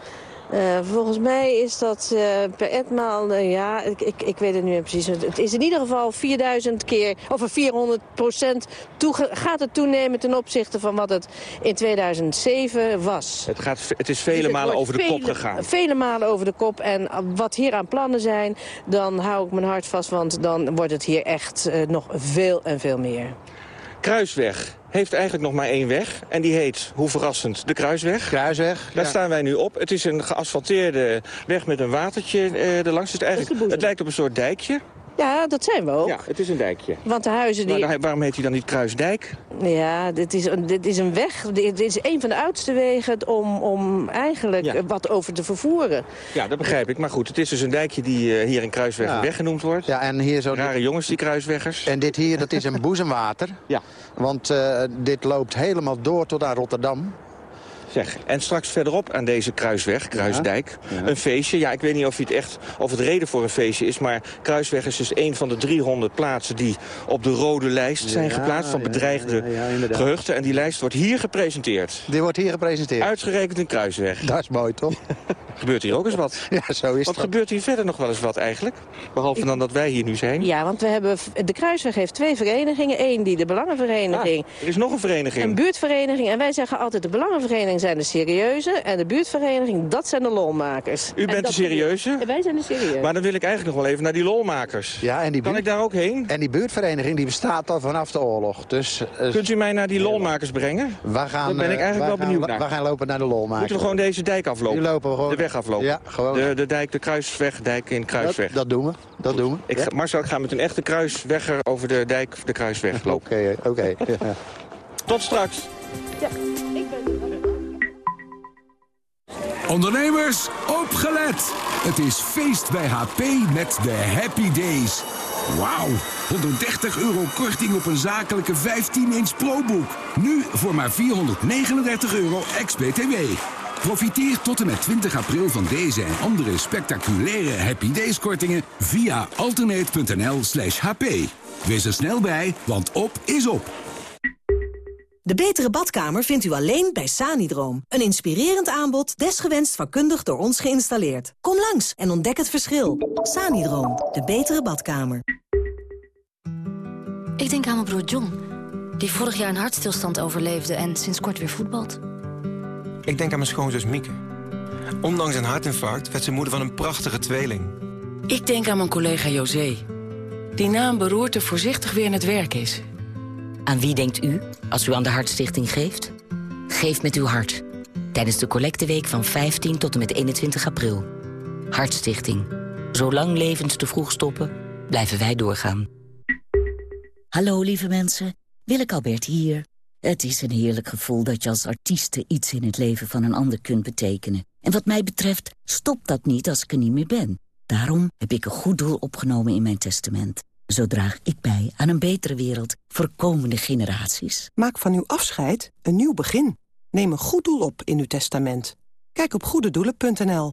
Uh, volgens mij is dat uh, per etmaal, uh, ja, ik, ik, ik weet het nu precies. Het is in ieder geval 4000 keer, of 400 procent gaat het toenemen ten opzichte van wat het in 2007 was. Het, gaat, het is vele dus het malen over de vele, kop gegaan. Vele malen over de kop. En wat hier aan plannen zijn, dan hou ik mijn hart vast, want dan wordt het hier echt nog veel en veel meer. Kruisweg heeft eigenlijk nog maar één weg. En die heet, hoe verrassend, de Kruisweg. Kruisweg, Daar ja. staan wij nu op. Het is een geasfalteerde weg met een watertje uh, erlangs. Het, eigenlijk, het lijkt op een soort dijkje. Ja, dat zijn we ook. Ja, het is een dijkje. Want de huizen die... Maar waarom heet hij dan niet Kruisdijk? Ja, dit is, een, dit is een weg. Dit is een van de oudste wegen om, om eigenlijk ja. wat over te vervoeren. Ja, dat begrijp ik. Maar goed, het is dus een dijkje die uh, hier in Kruisweg ja. weg genoemd wordt. Ja, en hier zo... Rare jongens, die kruisweggers. En dit hier, dat is een boezemwater. ja. Want uh, dit loopt helemaal door tot aan Rotterdam. Zeg, en straks verderop aan deze Kruisweg, Kruisdijk, ja, ja. een feestje. Ja, ik weet niet of het echt of het reden voor een feestje is... maar Kruisweg is dus een van de 300 plaatsen die op de rode lijst zijn ja, geplaatst... van bedreigde gehuchten. En die lijst wordt hier gepresenteerd. Die wordt hier gepresenteerd. Uitgerekend in Kruisweg. Dat is mooi, toch? gebeurt hier ook eens wat. Ja, zo is wat dat. gebeurt hier verder nog wel eens wat eigenlijk? Behalve ik... dan dat wij hier nu zijn. Ja, want we hebben, de Kruisweg heeft twee verenigingen. Eén die de Belangenvereniging. Ah, er is nog een vereniging. Een buurtvereniging. En wij zeggen altijd de Belangenvereniging zijn de serieuze. En de buurtvereniging, dat zijn de lolmakers. U bent de serieuze? Wij zijn de serieuze. Maar dan wil ik eigenlijk nog wel even naar die lolmakers. Ja, en die kan ik daar ook heen? En die buurtvereniging die bestaat al vanaf de oorlog. Dus, uh, Kunt u mij naar die lolmakers brengen? We gaan, Daar ben ik eigenlijk wel gaan, benieuwd naar. We gaan lopen naar de lolmakers. Moeten we gewoon deze dijk aflopen? Die lopen we gewoon. De weg aflopen? Ja, gewoon. De, de dijk, de kruisweg, dijk in Kruisweg. Dat, dat doen we. Dat doen we. Ik ga, Marcel, ik ga met een echte kruiswegger over de dijk, de Kruisweg lopen. Oké, oké. Okay, okay. ja. Tot straks. Ja, Ondernemers, opgelet! Het is feest bij HP met de Happy Days. Wauw, 130 euro korting op een zakelijke 15-inch ProBook. Nu voor maar 439 euro ex-BTW. Profiteer tot en met 20 april van deze en andere spectaculaire Happy Days kortingen via alternate.nl slash hp. Wees er snel bij, want op is op. De betere badkamer vindt u alleen bij Sanidroom. Een inspirerend aanbod, desgewenst vakkundig door ons geïnstalleerd. Kom langs en ontdek het verschil. Sanidroom, de betere badkamer. Ik denk aan mijn broer John, die vorig jaar een hartstilstand overleefde... en sinds kort weer voetbalt. Ik denk aan mijn schoonzus Mieke. Ondanks een hartinfarct werd ze moeder van een prachtige tweeling. Ik denk aan mijn collega José, die na een beroerte voorzichtig weer in het werk is... Aan wie denkt u als u aan de Hartstichting geeft? Geef met uw hart. Tijdens de collecteweek van 15 tot en met 21 april. Hartstichting. Zolang levens te vroeg stoppen, blijven wij doorgaan. Hallo lieve mensen, Willeke Albert hier. Het is een heerlijk gevoel dat je als artieste iets in het leven van een ander kunt betekenen. En wat mij betreft stopt dat niet als ik er niet meer ben. Daarom heb ik een goed doel opgenomen in mijn testament. Zo draag ik bij aan een betere wereld voor komende generaties. Maak van uw afscheid een nieuw begin. Neem een goed doel op in uw testament. Kijk op goededoelen.nl.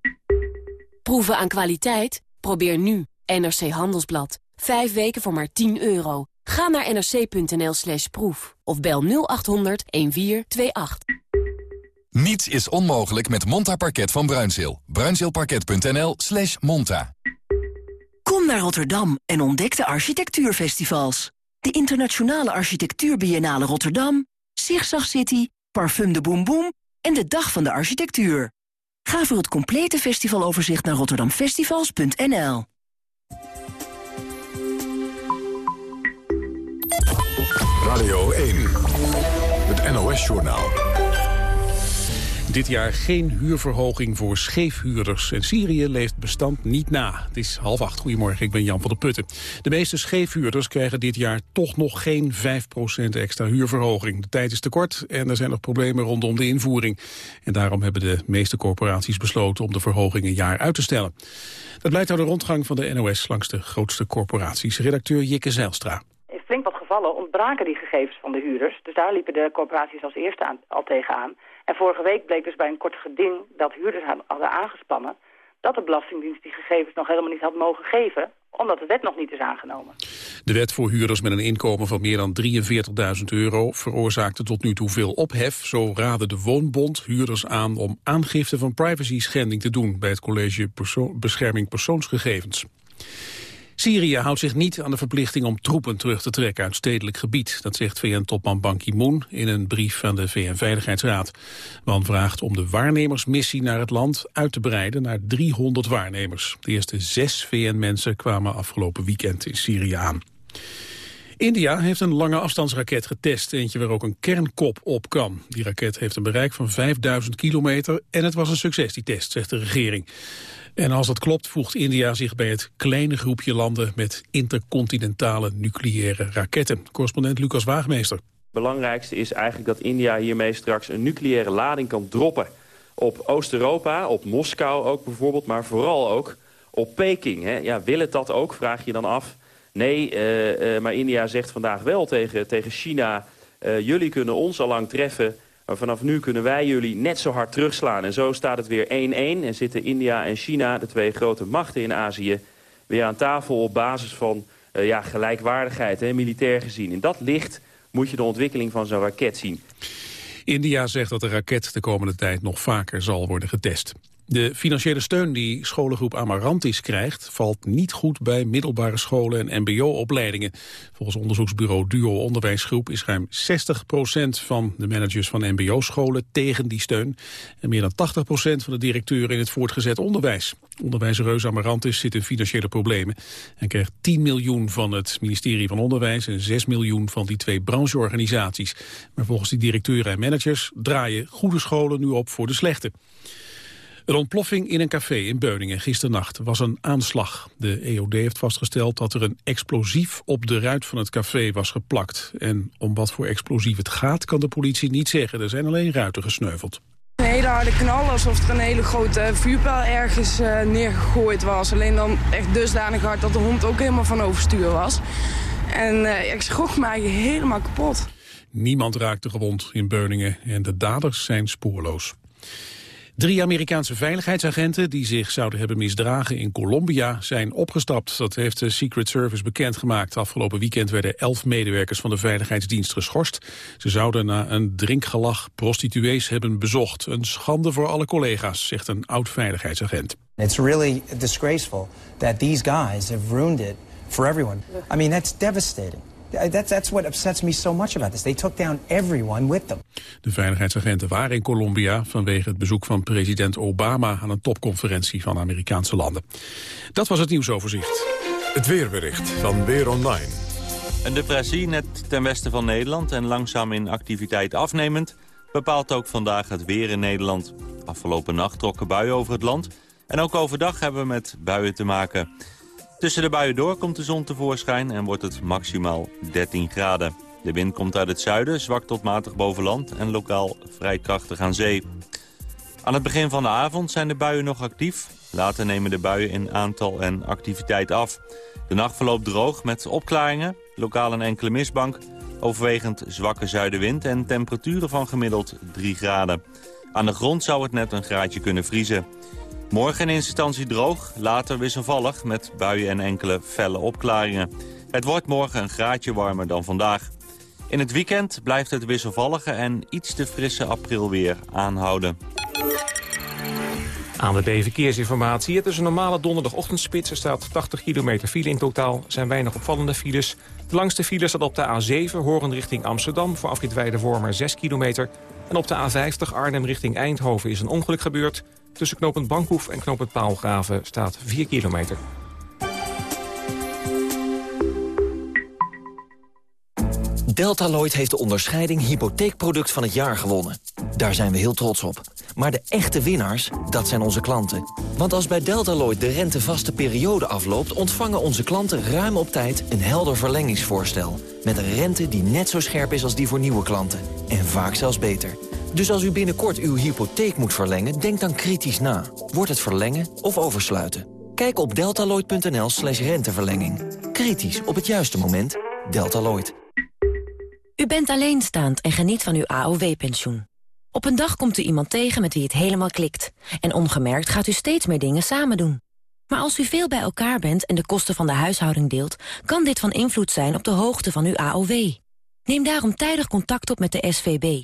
Proeven aan kwaliteit? Probeer nu NRC Handelsblad. Vijf weken voor maar 10 euro. Ga naar nrc.nl slash proef of bel 0800 1428. Niets is onmogelijk met Monta Parket van Bruinzeel. Bruinzeelparket.nl slash monta. Kom naar Rotterdam en ontdek de architectuurfestivals. De Internationale Architectuurbiennale Rotterdam, Zigzag City, Parfum de Boom Boom en de Dag van de Architectuur. Ga voor het complete festivaloverzicht naar rotterdamfestivals.nl. Radio 1, het NOS-journaal. Dit jaar geen huurverhoging voor scheefhuurders. En Syrië leeft bestand niet na. Het is half acht. Goedemorgen, ik ben Jan van der Putten. De meeste scheefhuurders krijgen dit jaar toch nog geen 5% extra huurverhoging. De tijd is te kort en er zijn nog problemen rondom de invoering. En daarom hebben de meeste corporaties besloten om de verhoging een jaar uit te stellen. Dat blijkt uit de rondgang van de NOS langs de grootste corporaties. Redacteur Jikke Zijlstra flink wat gevallen ontbraken die gegevens van de huurders. Dus daar liepen de corporaties als eerste aan, al tegenaan. En vorige week bleek dus bij een kort geding dat huurders hadden aangespannen... dat de Belastingdienst die gegevens nog helemaal niet had mogen geven omdat de wet nog niet is aangenomen. De wet voor huurders met een inkomen van meer dan 43.000 euro veroorzaakte tot nu toe veel ophef. Zo raadde de Woonbond huurders aan om aangifte van privacy schending te doen bij het College Bescherming Persoonsgegevens. Syrië houdt zich niet aan de verplichting om troepen terug te trekken uit stedelijk gebied. Dat zegt VN-topman Ban Ki-moon in een brief aan de VN-veiligheidsraad. Man vraagt om de waarnemersmissie naar het land uit te breiden naar 300 waarnemers. De eerste zes VN-mensen kwamen afgelopen weekend in Syrië aan. India heeft een lange afstandsraket getest, eentje waar ook een kernkop op kan. Die raket heeft een bereik van 5000 kilometer en het was een succes, die test, zegt de regering. En als dat klopt voegt India zich bij het kleine groepje landen met intercontinentale nucleaire raketten. Correspondent Lucas Waagmeester. Het belangrijkste is eigenlijk dat India hiermee straks een nucleaire lading kan droppen. Op Oost-Europa, op Moskou ook bijvoorbeeld, maar vooral ook op Peking. Hè. Ja, wil het dat ook, vraag je dan af. Nee, uh, uh, maar India zegt vandaag wel tegen, tegen China... Uh, jullie kunnen ons al lang treffen maar vanaf nu kunnen wij jullie net zo hard terugslaan. En zo staat het weer 1-1 en zitten India en China, de twee grote machten in Azië... weer aan tafel op basis van uh, ja, gelijkwaardigheid, hè, militair gezien. In dat licht moet je de ontwikkeling van zo'n raket zien. India zegt dat de raket de komende tijd nog vaker zal worden getest. De financiële steun die scholengroep Amarantis krijgt... valt niet goed bij middelbare scholen en mbo-opleidingen. Volgens onderzoeksbureau Duo Onderwijsgroep... is ruim 60% van de managers van mbo-scholen tegen die steun... en meer dan 80% van de directeuren in het voortgezet onderwijs. Onderwijsreus Amarantis zit in financiële problemen... en krijgt 10 miljoen van het ministerie van Onderwijs... en 6 miljoen van die twee brancheorganisaties. Maar volgens die directeuren en managers draaien goede scholen nu op voor de slechte. Een ontploffing in een café in Beuningen gisternacht was een aanslag. De EOD heeft vastgesteld dat er een explosief op de ruit van het café was geplakt. En om wat voor explosief het gaat kan de politie niet zeggen. Er zijn alleen ruiten gesneuveld. Een hele harde knal, alsof er een hele grote vuurpijl ergens uh, neergegooid was. Alleen dan echt dusdanig hard dat de hond ook helemaal van overstuur was. En uh, ik schrok me eigenlijk helemaal kapot. Niemand raakte gewond in Beuningen en de daders zijn spoorloos. Drie Amerikaanse veiligheidsagenten die zich zouden hebben misdragen in Colombia zijn opgestapt. Dat heeft de Secret Service bekendgemaakt. Afgelopen weekend werden elf medewerkers van de veiligheidsdienst geschorst. Ze zouden na een drinkgelag prostituees hebben bezocht. Een schande voor alle collega's, zegt een oud veiligheidsagent. It's really disgraceful that these guys have ruined it for everyone. I mean, that's devastating. That's, that's what upsets me so much about this. They took down everyone with them. De veiligheidsagenten waren in Colombia vanwege het bezoek van president Obama aan een topconferentie van Amerikaanse landen. Dat was het nieuwsoverzicht. Het weerbericht van Weer Online. Een depressie net ten westen van Nederland en langzaam in activiteit afnemend... bepaalt ook vandaag het weer in Nederland. Afgelopen nacht trokken buien over het land. En ook overdag hebben we met buien te maken. Tussen de buien door komt de zon tevoorschijn en wordt het maximaal 13 graden. De wind komt uit het zuiden, zwak tot matig boven land en lokaal vrij krachtig aan zee. Aan het begin van de avond zijn de buien nog actief. Later nemen de buien in aantal en activiteit af. De nacht verloopt droog met opklaringen, lokaal een enkele mistbank... overwegend zwakke zuidenwind en temperaturen van gemiddeld 3 graden. Aan de grond zou het net een graadje kunnen vriezen. Morgen in instantie droog, later wisselvallig... met buien en enkele felle opklaringen. Het wordt morgen een graadje warmer dan vandaag. In het weekend blijft het wisselvallige en iets te frisse aprilweer aanhouden. Aan de B-verkeersinformatie. Het is een normale donderdagochtendspits. Er staat 80 kilometer file in totaal. Zijn weinig opvallende files. De langste file staat op de A7, Horen richting Amsterdam... voor afrit Weidewormer 6 kilometer. En op de A50 Arnhem richting Eindhoven is een ongeluk gebeurd. Tussen knooppunt Bankhoef en knooppunt Paalgraven staat 4 kilometer. Deltaloid heeft de onderscheiding hypotheekproduct van het jaar gewonnen. Daar zijn we heel trots op. Maar de echte winnaars, dat zijn onze klanten. Want als bij Deltaloid de rentevaste periode afloopt... ontvangen onze klanten ruim op tijd een helder verlengingsvoorstel. Met een rente die net zo scherp is als die voor nieuwe klanten. En vaak zelfs beter. Dus als u binnenkort uw hypotheek moet verlengen, denk dan kritisch na. Wordt het verlengen of oversluiten? Kijk op deltaloid.nl slash renteverlenging. Kritisch op het juiste moment. Deltaloid. U bent alleenstaand en geniet van uw AOW-pensioen. Op een dag komt u iemand tegen met wie het helemaal klikt. En ongemerkt gaat u steeds meer dingen samen doen. Maar als u veel bij elkaar bent en de kosten van de huishouding deelt... kan dit van invloed zijn op de hoogte van uw AOW. Neem daarom tijdig contact op met de SVB.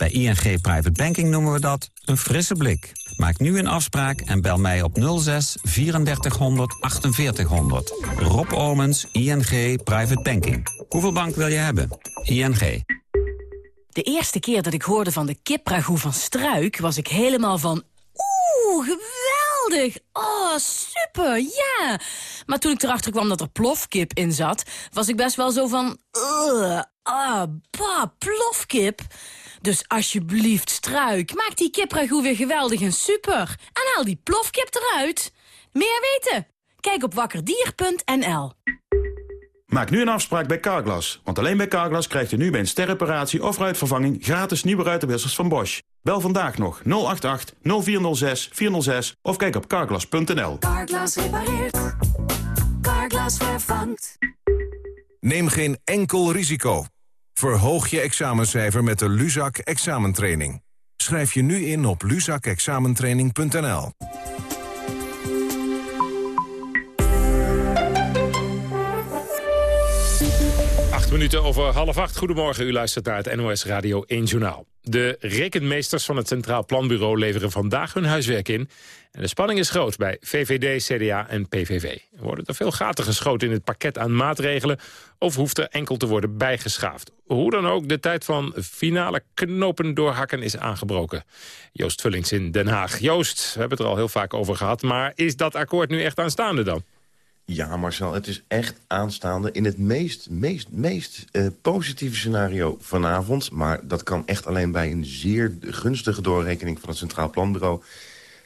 Bij ING Private Banking noemen we dat een frisse blik. Maak nu een afspraak en bel mij op 06 3400 4800. Rob Omens, ING Private Banking. Hoeveel bank wil je hebben? ING. De eerste keer dat ik hoorde van de kipragoe van Struik... was ik helemaal van... Oeh, geweldig! Oh, super, ja! Maar toen ik erachter kwam dat er plofkip in zat... was ik best wel zo van... Ah, bah, plofkip... Dus alsjeblieft, Struik, maak die kipragoe weer geweldig en super. En haal die plofkip eruit. Meer weten? Kijk op wakkerdier.nl. Maak nu een afspraak bij Carglass. Want alleen bij Carglass krijgt u nu bij een sterreparatie of ruitvervanging... gratis nieuwe ruitenwissers van Bosch. Bel vandaag nog 088 0406 406 of kijk op carglass.nl. Carglass repareert. Carglass vervangt. Neem geen enkel risico. Verhoog je examencijfer met de Luzak examentraining. Schrijf je nu in op luzakexamentraining.nl. Acht minuten over half acht. Goedemorgen, u luistert naar het NOS Radio 1 Journaal. De rekenmeesters van het Centraal Planbureau leveren vandaag hun huiswerk in. En de spanning is groot bij VVD, CDA en PVV. Worden er veel gaten geschoten in het pakket aan maatregelen... of hoeft er enkel te worden bijgeschaafd. Hoe dan ook, de tijd van finale knopen doorhakken is aangebroken. Joost Vullings in Den Haag. Joost, we hebben het er al heel vaak over gehad... maar is dat akkoord nu echt aanstaande dan? Ja, Marcel, het is echt aanstaande in het meest, meest, meest uh, positieve scenario vanavond. Maar dat kan echt alleen bij een zeer gunstige doorrekening van het Centraal Planbureau.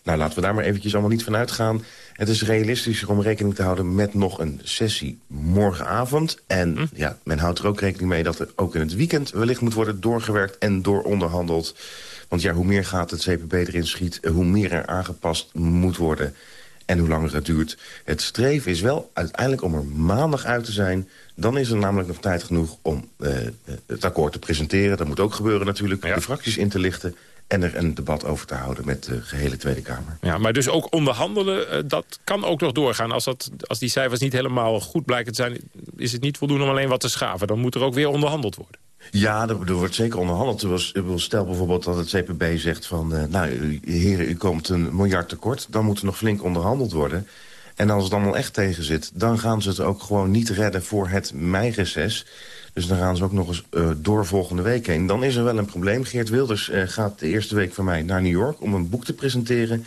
Nou, laten we daar maar eventjes allemaal niet van uitgaan. Het is realistischer om rekening te houden met nog een sessie morgenavond. En hm? ja, men houdt er ook rekening mee dat er ook in het weekend wellicht moet worden doorgewerkt en dooronderhandeld. Want ja, hoe meer gaat het CPB erin schiet, hoe meer er aangepast moet worden en hoe langer het duurt. Het streven is wel uiteindelijk om er maandag uit te zijn. Dan is er namelijk nog tijd genoeg om uh, het akkoord te presenteren. Dat moet ook gebeuren natuurlijk. De fracties in te lichten en er een debat over te houden met de gehele Tweede Kamer. Ja, maar dus ook onderhandelen, eh, dat kan ook nog doorgaan. Als, dat, als die cijfers niet helemaal goed blijken te zijn... is het niet voldoende om alleen wat te schaven. Dan moet er ook weer onderhandeld worden. Ja, er, wordt zeker onderhandeld. Stel bijvoorbeeld dat het CPB zegt van... Uh, nou, heren, u komt een miljard tekort. Dan moet er nog flink onderhandeld worden. En als het allemaal echt tegen zit... dan gaan ze het ook gewoon niet redden voor het meireces. Dus dan gaan ze ook nog eens uh, door volgende week heen. Dan is er wel een probleem. Geert Wilders uh, gaat de eerste week van mij naar New York om een boek te presenteren.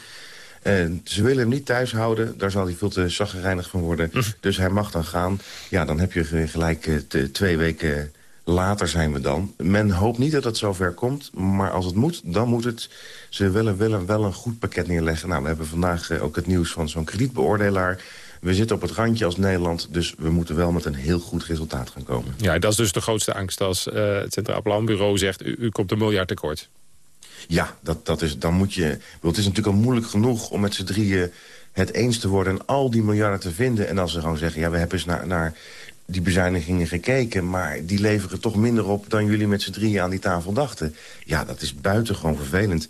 Uh, ze willen hem niet thuis houden. Daar zal hij veel te zaggerijnig van worden. dus hij mag dan gaan. Ja, dan heb je gelijk twee weken later zijn we dan. Men hoopt niet dat het zover komt, maar als het moet, dan moet het. Ze willen, willen wel een goed pakket neerleggen. Nou, we hebben vandaag ook het nieuws van zo'n kredietbeoordelaar we zitten op het randje als Nederland, dus we moeten wel met een heel goed resultaat gaan komen. Ja, dat is dus de grootste angst als uh, het Centraal Planbureau zegt... U, u, komt een miljard tekort. Ja, dat, dat is, dan moet je... Het is natuurlijk al moeilijk genoeg om met z'n drieën het eens te worden... en al die miljarden te vinden. En als ze gewoon zeggen, ja, we hebben eens naar, naar die bezuinigingen gekeken... maar die leveren toch minder op dan jullie met z'n drieën aan die tafel dachten. Ja, dat is buitengewoon vervelend.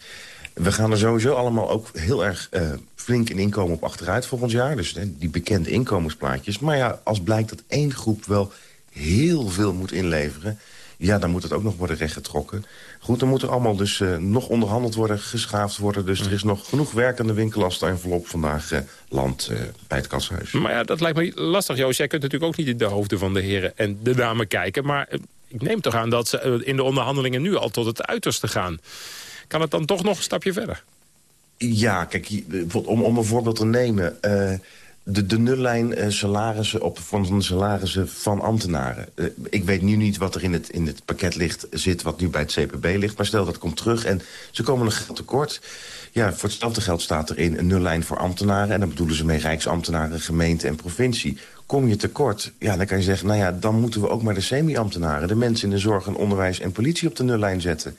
We gaan er sowieso allemaal ook heel erg uh, flink in inkomen op achteruit volgend jaar. Dus die bekende inkomensplaatjes. Maar ja, als blijkt dat één groep wel heel veel moet inleveren... ja, dan moet het ook nog worden rechtgetrokken. Goed, dan moet er allemaal dus uh, nog onderhandeld worden, geschaafd worden. Dus er is nog genoeg werk aan de winkel als de envelop vandaag uh, landt bij het kashuis. Maar ja, dat lijkt me lastig, Joost. Jij kunt natuurlijk ook niet in de hoofden van de heren en de dames kijken. Maar ik neem toch aan dat ze in de onderhandelingen nu al tot het uiterste gaan. Kan het dan toch nog een stapje verder? Ja, kijk, om, om een voorbeeld te nemen... De, de nullijn uh, salarissen op, van de salarissen van ambtenaren. Uh, ik weet nu niet wat er in het, in het pakket ligt, zit wat nu bij het CPB ligt. Maar stel dat komt terug en ze komen nog geld tekort. Ja, voor hetzelfde geld staat er in een nullijn voor ambtenaren. En dan bedoelen ze mee rijksambtenaren, gemeente en provincie. Kom je tekort, ja, dan kan je zeggen... nou ja, dan moeten we ook maar de semi-ambtenaren... de mensen in de zorg en onderwijs en politie op de nullijn zetten.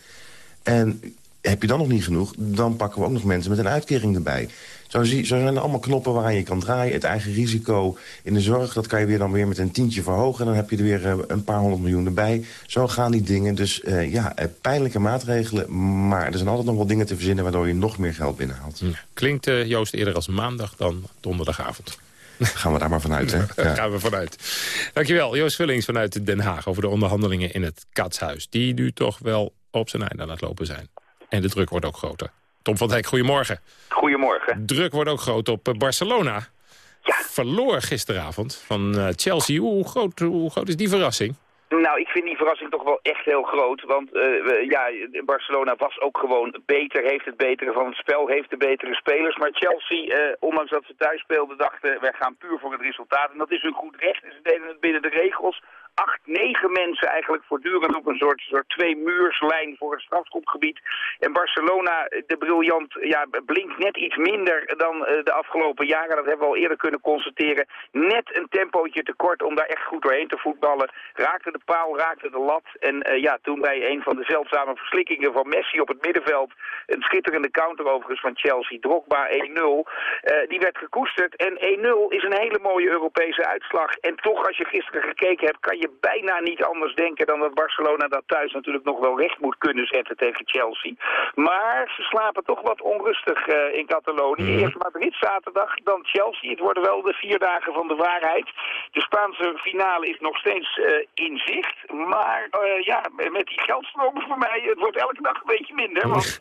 En heb je dan nog niet genoeg, dan pakken we ook nog mensen met een uitkering erbij. Zo, zie, zo zijn er allemaal knoppen waaraan je kan draaien. Het eigen risico in de zorg, dat kan je weer dan weer met een tientje verhogen. En dan heb je er weer uh, een paar honderd miljoen erbij. Zo gaan die dingen. Dus uh, ja, uh, pijnlijke maatregelen. Maar er zijn altijd nog wel dingen te verzinnen... waardoor je nog meer geld binnenhaalt. Ja. Klinkt Joost eerder als maandag dan donderdagavond. Gaan we daar maar vanuit, hè? Ja. gaan we vanuit. Dankjewel, Joost Vullings vanuit Den Haag... over de onderhandelingen in het Katshuis. Die nu toch wel op zijn einde aan het lopen zijn. En de druk wordt ook groter. Tom van Dijk, goedemorgen. Goedemorgen. Druk wordt ook groot op eh, Barcelona. Ja. Verloor gisteravond van eh, Chelsea. Hoe groot, hoe groot is die verrassing? Nou, ik vind die verrassing toch wel echt heel groot. Want uh, ja, Barcelona was ook gewoon beter, heeft het betere van het spel, heeft de betere spelers. Maar Chelsea, uh, ondanks dat ze thuis speelden, dachten wij gaan puur voor het resultaat. En dat is hun goed recht. En ze deden het binnen de regels acht, negen mensen eigenlijk voortdurend op een soort, soort twee-muurslijn voor het strafschopgebied. En Barcelona, de briljant, ja, blinkt net iets minder dan uh, de afgelopen jaren. Dat hebben we al eerder kunnen constateren. Net een tempootje te kort om daar echt goed doorheen te voetballen. Raakte de paal, raakte de lat. En uh, ja, toen bij een van de zeldzame verslikkingen van Messi op het middenveld... een schitterende counter overigens van Chelsea, Drogba 1-0... Uh, die werd gekoesterd. En 1-0 is een hele mooie Europese uitslag. En toch, als je gisteren gekeken hebt, kan je bijna niet anders denken dan dat Barcelona dat thuis natuurlijk nog wel recht moet kunnen zetten tegen Chelsea. Maar ze slapen toch wat onrustig uh, in Catalonië. Mm. Eerst Madrid zaterdag, dan Chelsea. Het worden wel de vier dagen van de waarheid. De Spaanse finale is nog steeds uh, in zicht. Maar uh, ja, met die geldstromen voor mij, het wordt elke dag een beetje minder. Want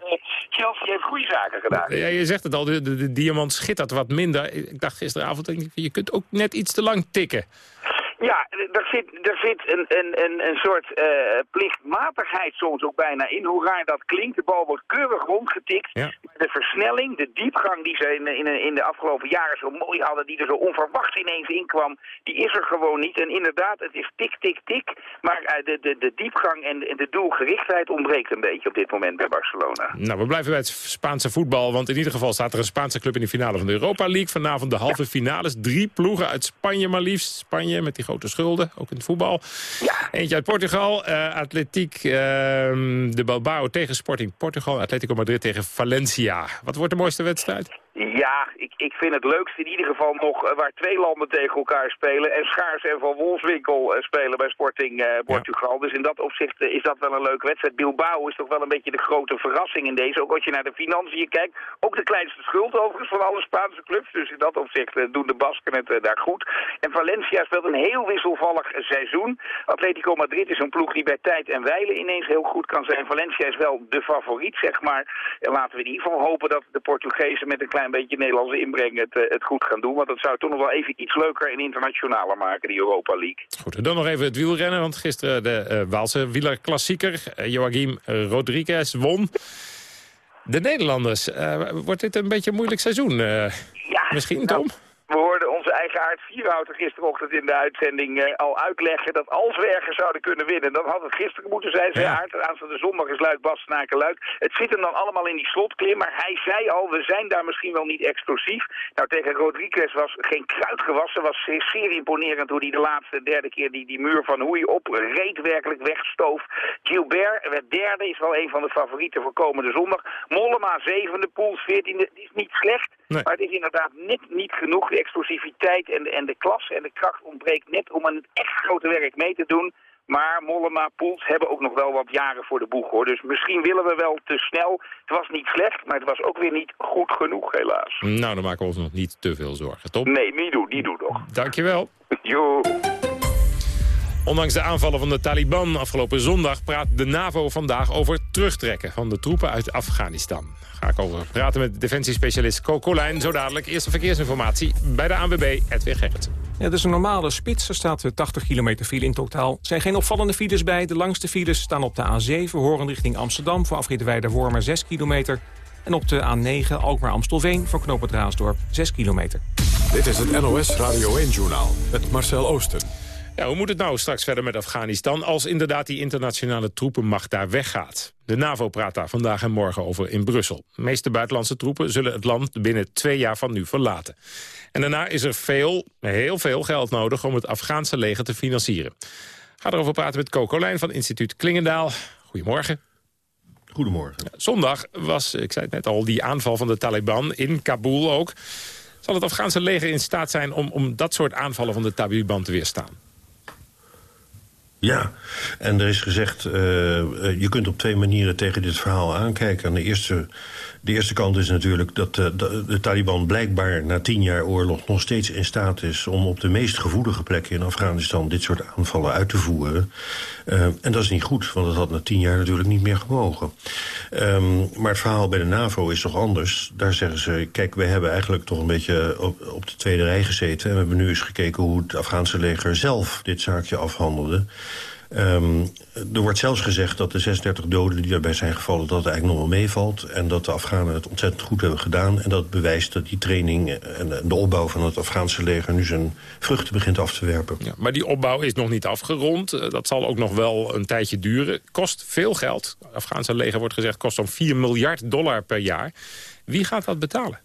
Chelsea heeft goede zaken gedaan. Ja, je zegt het al, de, de, de diamant schittert wat minder. Ik dacht gisteravond, je kunt ook net iets te lang tikken. Ja, er zit, er zit een, een, een, een soort uh, plichtmatigheid soms ook bijna in, hoe raar dat klinkt. De bal wordt keurig rondgetikt. Ja. De versnelling, de diepgang die ze in, in, in de afgelopen jaren zo mooi hadden, die er zo onverwacht ineens in kwam, die is er gewoon niet. En inderdaad, het is tik, tik, tik. Maar uh, de, de, de diepgang en, en de doelgerichtheid ontbreekt een beetje op dit moment bij Barcelona. Nou, we blijven bij het Spaanse voetbal, want in ieder geval staat er een Spaanse club in de finale van de Europa League. Vanavond de halve finales. Drie ploegen uit Spanje maar liefst. Spanje met die grote schulden, ook in het voetbal. Ja. Eentje uit Portugal, uh, Atletiek uh, de Balbao tegen Sporting Portugal. Atletico Madrid tegen Valencia. Wat wordt de mooiste wedstrijd? Ja, ik, ik vind het leukst in ieder geval nog uh, waar twee landen tegen elkaar spelen. En Schaars en Van Wolfswinkel uh, spelen bij Sporting uh, Portugal. Ja. Dus in dat opzicht is dat wel een leuke wedstrijd. Bilbao is toch wel een beetje de grote verrassing in deze. Ook als je naar de financiën kijkt. Ook de kleinste schuld overigens van alle Spaanse clubs. Dus in dat opzicht doen de Basken het daar goed. En Valencia speelt een heel wisselvallig seizoen. Atletico Madrid is een ploeg die bij tijd en wijle ineens heel goed kan zijn. Valencia is wel de favoriet, zeg maar. En laten we in ieder geval hopen dat de Portugezen met een klein beetje Nederlands als inbreng het, het goed gaan doen. Want dat zou toch nog wel even iets leuker en internationaler maken, die Europa League. Goed, dan nog even het wielrennen, want gisteren de Waalse wielerklassieker Joachim Rodriguez won. De Nederlanders, wordt dit een beetje een moeilijk seizoen? ja, Misschien, Tom? Nou, onze eigen Aard Vierhouter gisterochtend in de uitzending uh, al uitleggen dat als we ergens zouden kunnen winnen, dan had het gisteren moeten zijn, zei ja. Aard. Aanstaande zondag is Luik, Bas, Snaken, Luik. Het zit hem dan allemaal in die slotklim, maar hij zei al, we zijn daar misschien wel niet explosief. Nou, tegen Rodriguez was geen kruid gewassen, was zeer, imponerend hoe hij de laatste derde keer die, die muur van Hoei op reed werkelijk wegstoof. Gilbert werd derde, is wel een van de favorieten voor komende zondag. Mollema zevende, Poels veertiende, is niet slecht, maar het is inderdaad net niet genoeg de explosiviteit en de, en de klasse en de kracht ontbreekt net om een echt grote werk mee te doen. Maar Mollema, Poels hebben ook nog wel wat jaren voor de boeg hoor. Dus misschien willen we wel te snel. Het was niet slecht, maar het was ook weer niet goed genoeg helaas. Nou, dan maken we ons nog niet te veel zorgen, Tom. Nee, niet doen, niet doen toch. Dankjewel. Jo. Ondanks de aanvallen van de Taliban afgelopen zondag... praat de NAVO vandaag over terugtrekken van de troepen uit Afghanistan. Ga ik over praten met defensiespecialist Coco Lijn. Zo dadelijk eerste verkeersinformatie bij de ANWB Edwin Gerritsen. Ja, het is een normale spits. Er staat 80 kilometer file in totaal. Er zijn geen opvallende files bij. De langste files staan op de A7, horen richting Amsterdam... voor afrit Wormer 6 kilometer. En op de A9, Alkmaar-Amstelveen, voor knooppunt Raasdorp 6 kilometer. Dit is het NOS Radio 1-journaal met Marcel Oosten. Ja, hoe moet het nou straks verder met Afghanistan... als inderdaad die internationale troepenmacht daar weggaat? De NAVO praat daar vandaag en morgen over in Brussel. De meeste buitenlandse troepen zullen het land binnen twee jaar van nu verlaten. En daarna is er veel, heel veel geld nodig om het Afghaanse leger te financieren. Ga erover praten met Coco Lijn van instituut Klingendaal. Goedemorgen. Goedemorgen. zondag was, ik zei het net al, die aanval van de Taliban in Kabul ook. Zal het Afghaanse leger in staat zijn om, om dat soort aanvallen van de Taliban te weerstaan? Ja, en er is gezegd, uh, je kunt op twee manieren tegen dit verhaal aankijken. de eerste de eerste kant is natuurlijk dat de, de, de, Taliban blijkbaar na tien jaar oorlog nog steeds in staat is om op de meest gevoelige plekken in Afghanistan dit soort aanvallen uit te voeren. Uh, en dat is niet goed, want dat had na tien jaar natuurlijk niet meer gemogen. Um, maar het verhaal bij de NAVO is toch anders. Daar zeggen ze, kijk, we hebben eigenlijk toch een beetje op, op de tweede rij gezeten. En we hebben nu eens gekeken hoe het Afghaanse leger zelf dit zaakje afhandelde. Um, er wordt zelfs gezegd dat de 36 doden die daarbij zijn gevallen... dat het eigenlijk nog wel meevalt. En dat de Afghanen het ontzettend goed hebben gedaan. En dat bewijst dat die training en de opbouw van het Afghaanse leger... nu zijn vruchten begint af te werpen. Ja, maar die opbouw is nog niet afgerond. Eh, dat zal ook nog wel een tijdje duren. Kost veel geld. Het Afghaanse leger wordt gezegd kost zo'n 4 miljard dollar per jaar. Wie gaat dat betalen?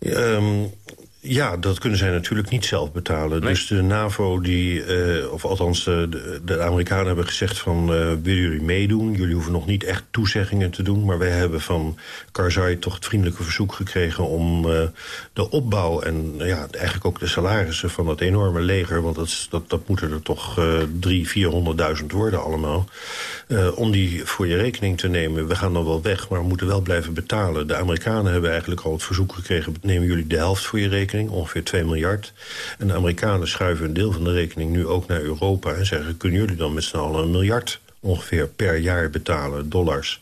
Um, ja, dat kunnen zij natuurlijk niet zelf betalen. Dus de NAVO, die, uh, of althans de, de, Amerikanen hebben gezegd van... Uh, willen jullie meedoen? Jullie hoeven nog niet echt toezeggingen te doen. Maar wij hebben van Karzai toch het vriendelijke verzoek gekregen... om uh, de opbouw en ja, eigenlijk ook de salarissen van dat enorme leger... want dat, dat, dat moeten er toch drie, vierhonderdduizend worden allemaal... om die voor je rekening te nemen. We gaan dan wel weg, maar we moeten wel blijven betalen. De Amerikanen hebben eigenlijk al het verzoek gekregen... nemen jullie de helft voor je rekening ongeveer 2 miljard. En de Amerikanen schuiven een deel van de rekening nu ook naar Europa... en zeggen, kunnen jullie dan met z'n allen een miljard ongeveer per jaar betalen, dollars.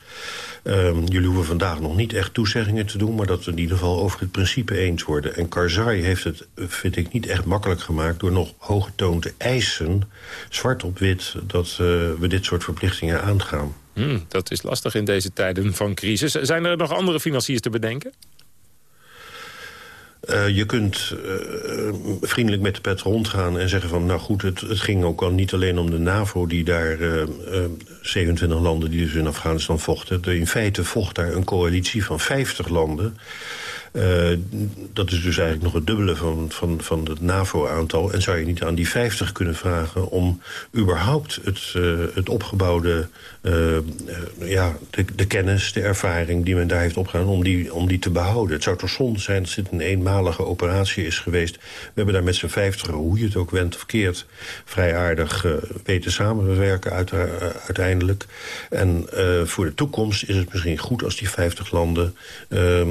Um, jullie hoeven vandaag nog niet echt toezeggingen te doen... maar dat we in ieder geval over het principe eens worden. En Karzai heeft het, vind ik, niet echt makkelijk gemaakt... door nog hoge toon te eisen, zwart op wit... dat uh, we dit soort verplichtingen aangaan. Hmm, dat is lastig in deze tijden van crisis. Zijn er nog andere financiers te bedenken? Uh, je kunt uh, vriendelijk met de pet rondgaan en zeggen van... nou goed, het, het ging ook al niet alleen om de NAVO... die daar uh, 27 landen die dus in Afghanistan vochten. in feite vocht daar een coalitie van 50 landen... Dat is dus eigenlijk nog het dubbele van, van, van het NAVO-aantal. En zou je niet aan die 50 kunnen vragen om überhaupt het, het opgebouwde... Uh, ja, de, kennis, de ervaring die men daar heeft opgedaan, om die, om die te behouden. Het zou toch zonde zijn dat dit een eenmalige operatie is geweest. We hebben daar met z'n 50, hoe je het ook wendt of keert... vrij aardig weten samenwerken uit, uiteindelijk. En voor de toekomst is het misschien goed als die 50 landen... Ehm,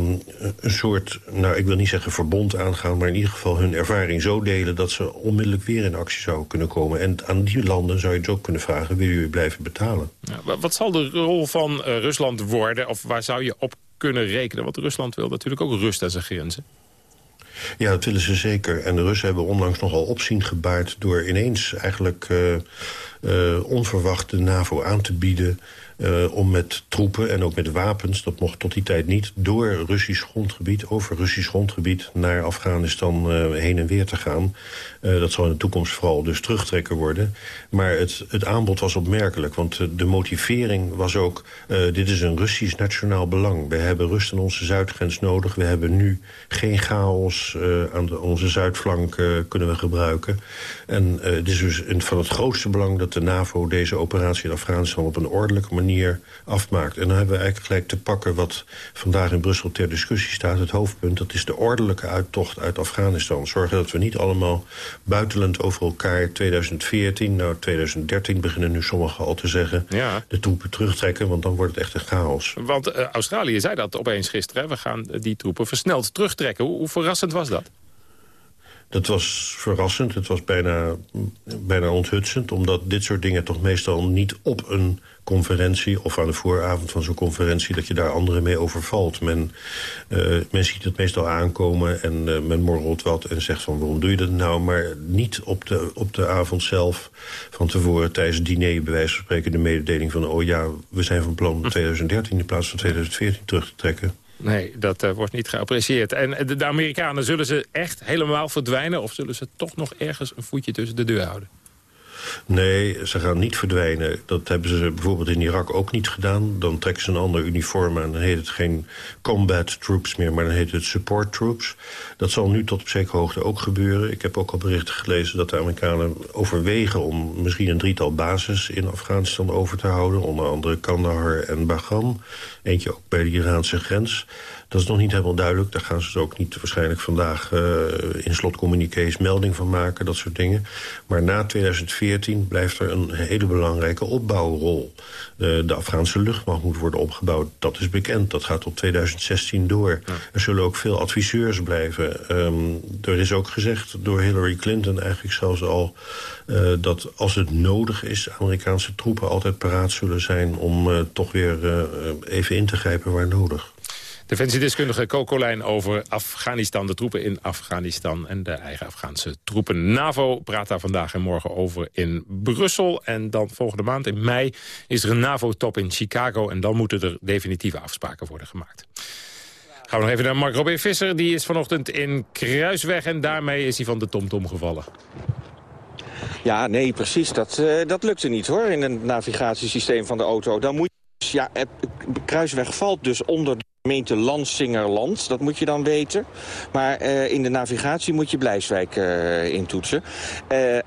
een soort nou ik wil niet zeggen verbond aangaan... maar in ieder geval hun ervaring zo delen... dat ze onmiddellijk weer in actie zouden kunnen komen. En aan die landen zou je het ook kunnen vragen... willen jullie blijven betalen? Wat zal de rol van uh, Rusland worden? Of waar zou je op kunnen rekenen? Want Rusland wil natuurlijk ook rust aan zijn grenzen. Ja, dat willen ze zeker. En de Russen hebben onlangs nogal opzien gebaard... door ineens eigenlijk uh, uh, onverwacht de NAVO aan te bieden... Uh, om met troepen en ook met wapens, dat mocht tot die tijd niet... door Russisch grondgebied, over Russisch grondgebied... naar Afghanistan uh, heen en weer te gaan. Uh, dat zal in de toekomst vooral dus terugtrekken worden. Maar het, het aanbod was opmerkelijk, want de motivering was ook... dit is een Russisch nationaal belang. We hebben rust aan onze zuidgrens nodig. We hebben nu geen chaos aan de, onze zuidflank kunnen we gebruiken. En het is dus van het grootste belang dat de NAVO deze operatie in Afghanistan... op een ordelijke manier manier afmaakt. En dan hebben we eigenlijk gelijk te pakken wat vandaag in Brussel ter discussie staat. Het hoofdpunt, dat is de ordelijke uittocht uit Afghanistan. Zorgen dat we niet allemaal buitenland over elkaar 2014, nou 2013 beginnen nu sommigen al te zeggen... Ja. de troepen terugtrekken, want dan wordt het echt een chaos. Want uh, Australië zei dat opeens gisteren. We gaan die troepen versneld terugtrekken. Hoe, hoe verrassend was dat? Dat was verrassend, het was bijna, bijna onthutsend... omdat dit soort dingen toch meestal niet op een conferentie... of aan de vooravond van zo'n conferentie... dat je daar anderen mee overvalt. Men, uh, men ziet het meestal aankomen en uh, men morrelt wat... en zegt van waarom doe je dat nou? Maar niet op de, op de avond zelf van tevoren tijdens het diner... bij wijze van spreken de mededeling van... oh ja, we zijn van plan 2013 in plaats van 2014 terug te trekken. Nee, dat uh, wordt niet geapprecieerd. En de, de Amerikanen, zullen ze echt helemaal verdwijnen... of zullen ze toch nog ergens een voetje tussen de deur houden? Nee, ze gaan niet verdwijnen. Dat hebben ze bijvoorbeeld in Irak ook niet gedaan. Dan trekken ze een ander uniform aan. Dan heet het geen combat troops meer, maar dan heet het support troops. Dat zal nu tot op zekere hoogte ook gebeuren. Ik heb ook al berichten gelezen dat de Amerikanen overwegen... om misschien een drietal bases in Afghanistan over te houden. Onder andere Kandahar en Bagram. Eentje ook bij de Iraanse grens. Dat is nog niet helemaal duidelijk. Daar gaan ze dus ook niet waarschijnlijk vandaag uh, in slotcommuniqués melding van maken. Dat soort dingen. Maar na 2014 blijft er een hele belangrijke opbouwrol. Uh, de Afghaanse luchtmacht moet worden opgebouwd. Dat is bekend. Dat gaat tot 2016 door. Ja. Er zullen ook veel adviseurs blijven. Um, er is ook gezegd door Hillary Clinton eigenlijk zelfs al... Uh, dat als het nodig is, Amerikaanse troepen altijd paraat zullen zijn... om uh, toch weer uh, even in te grijpen waar nodig. Defensiedeskundige Kokolijn over Afghanistan, de troepen in Afghanistan en de eigen Afghaanse troepen. NAVO praat daar vandaag en morgen over in Brussel. En dan volgende maand in mei is er een NAVO-top in Chicago en dan moeten er definitieve afspraken worden gemaakt. Gaan we nog even naar Mark Robin Visser. Die is vanochtend in Kruisweg en daarmee is hij van de TomTom gevallen. Ja, nee, precies. Dat, uh, dat lukte niet hoor, in het navigatiesysteem van de auto. Dan moet je, ja, Kruisweg valt dus onder de gemeente Lansingerland. Dat moet je dan weten. Maar uh, in de navigatie moet je Blijswijk uh, intoetsen. Uh,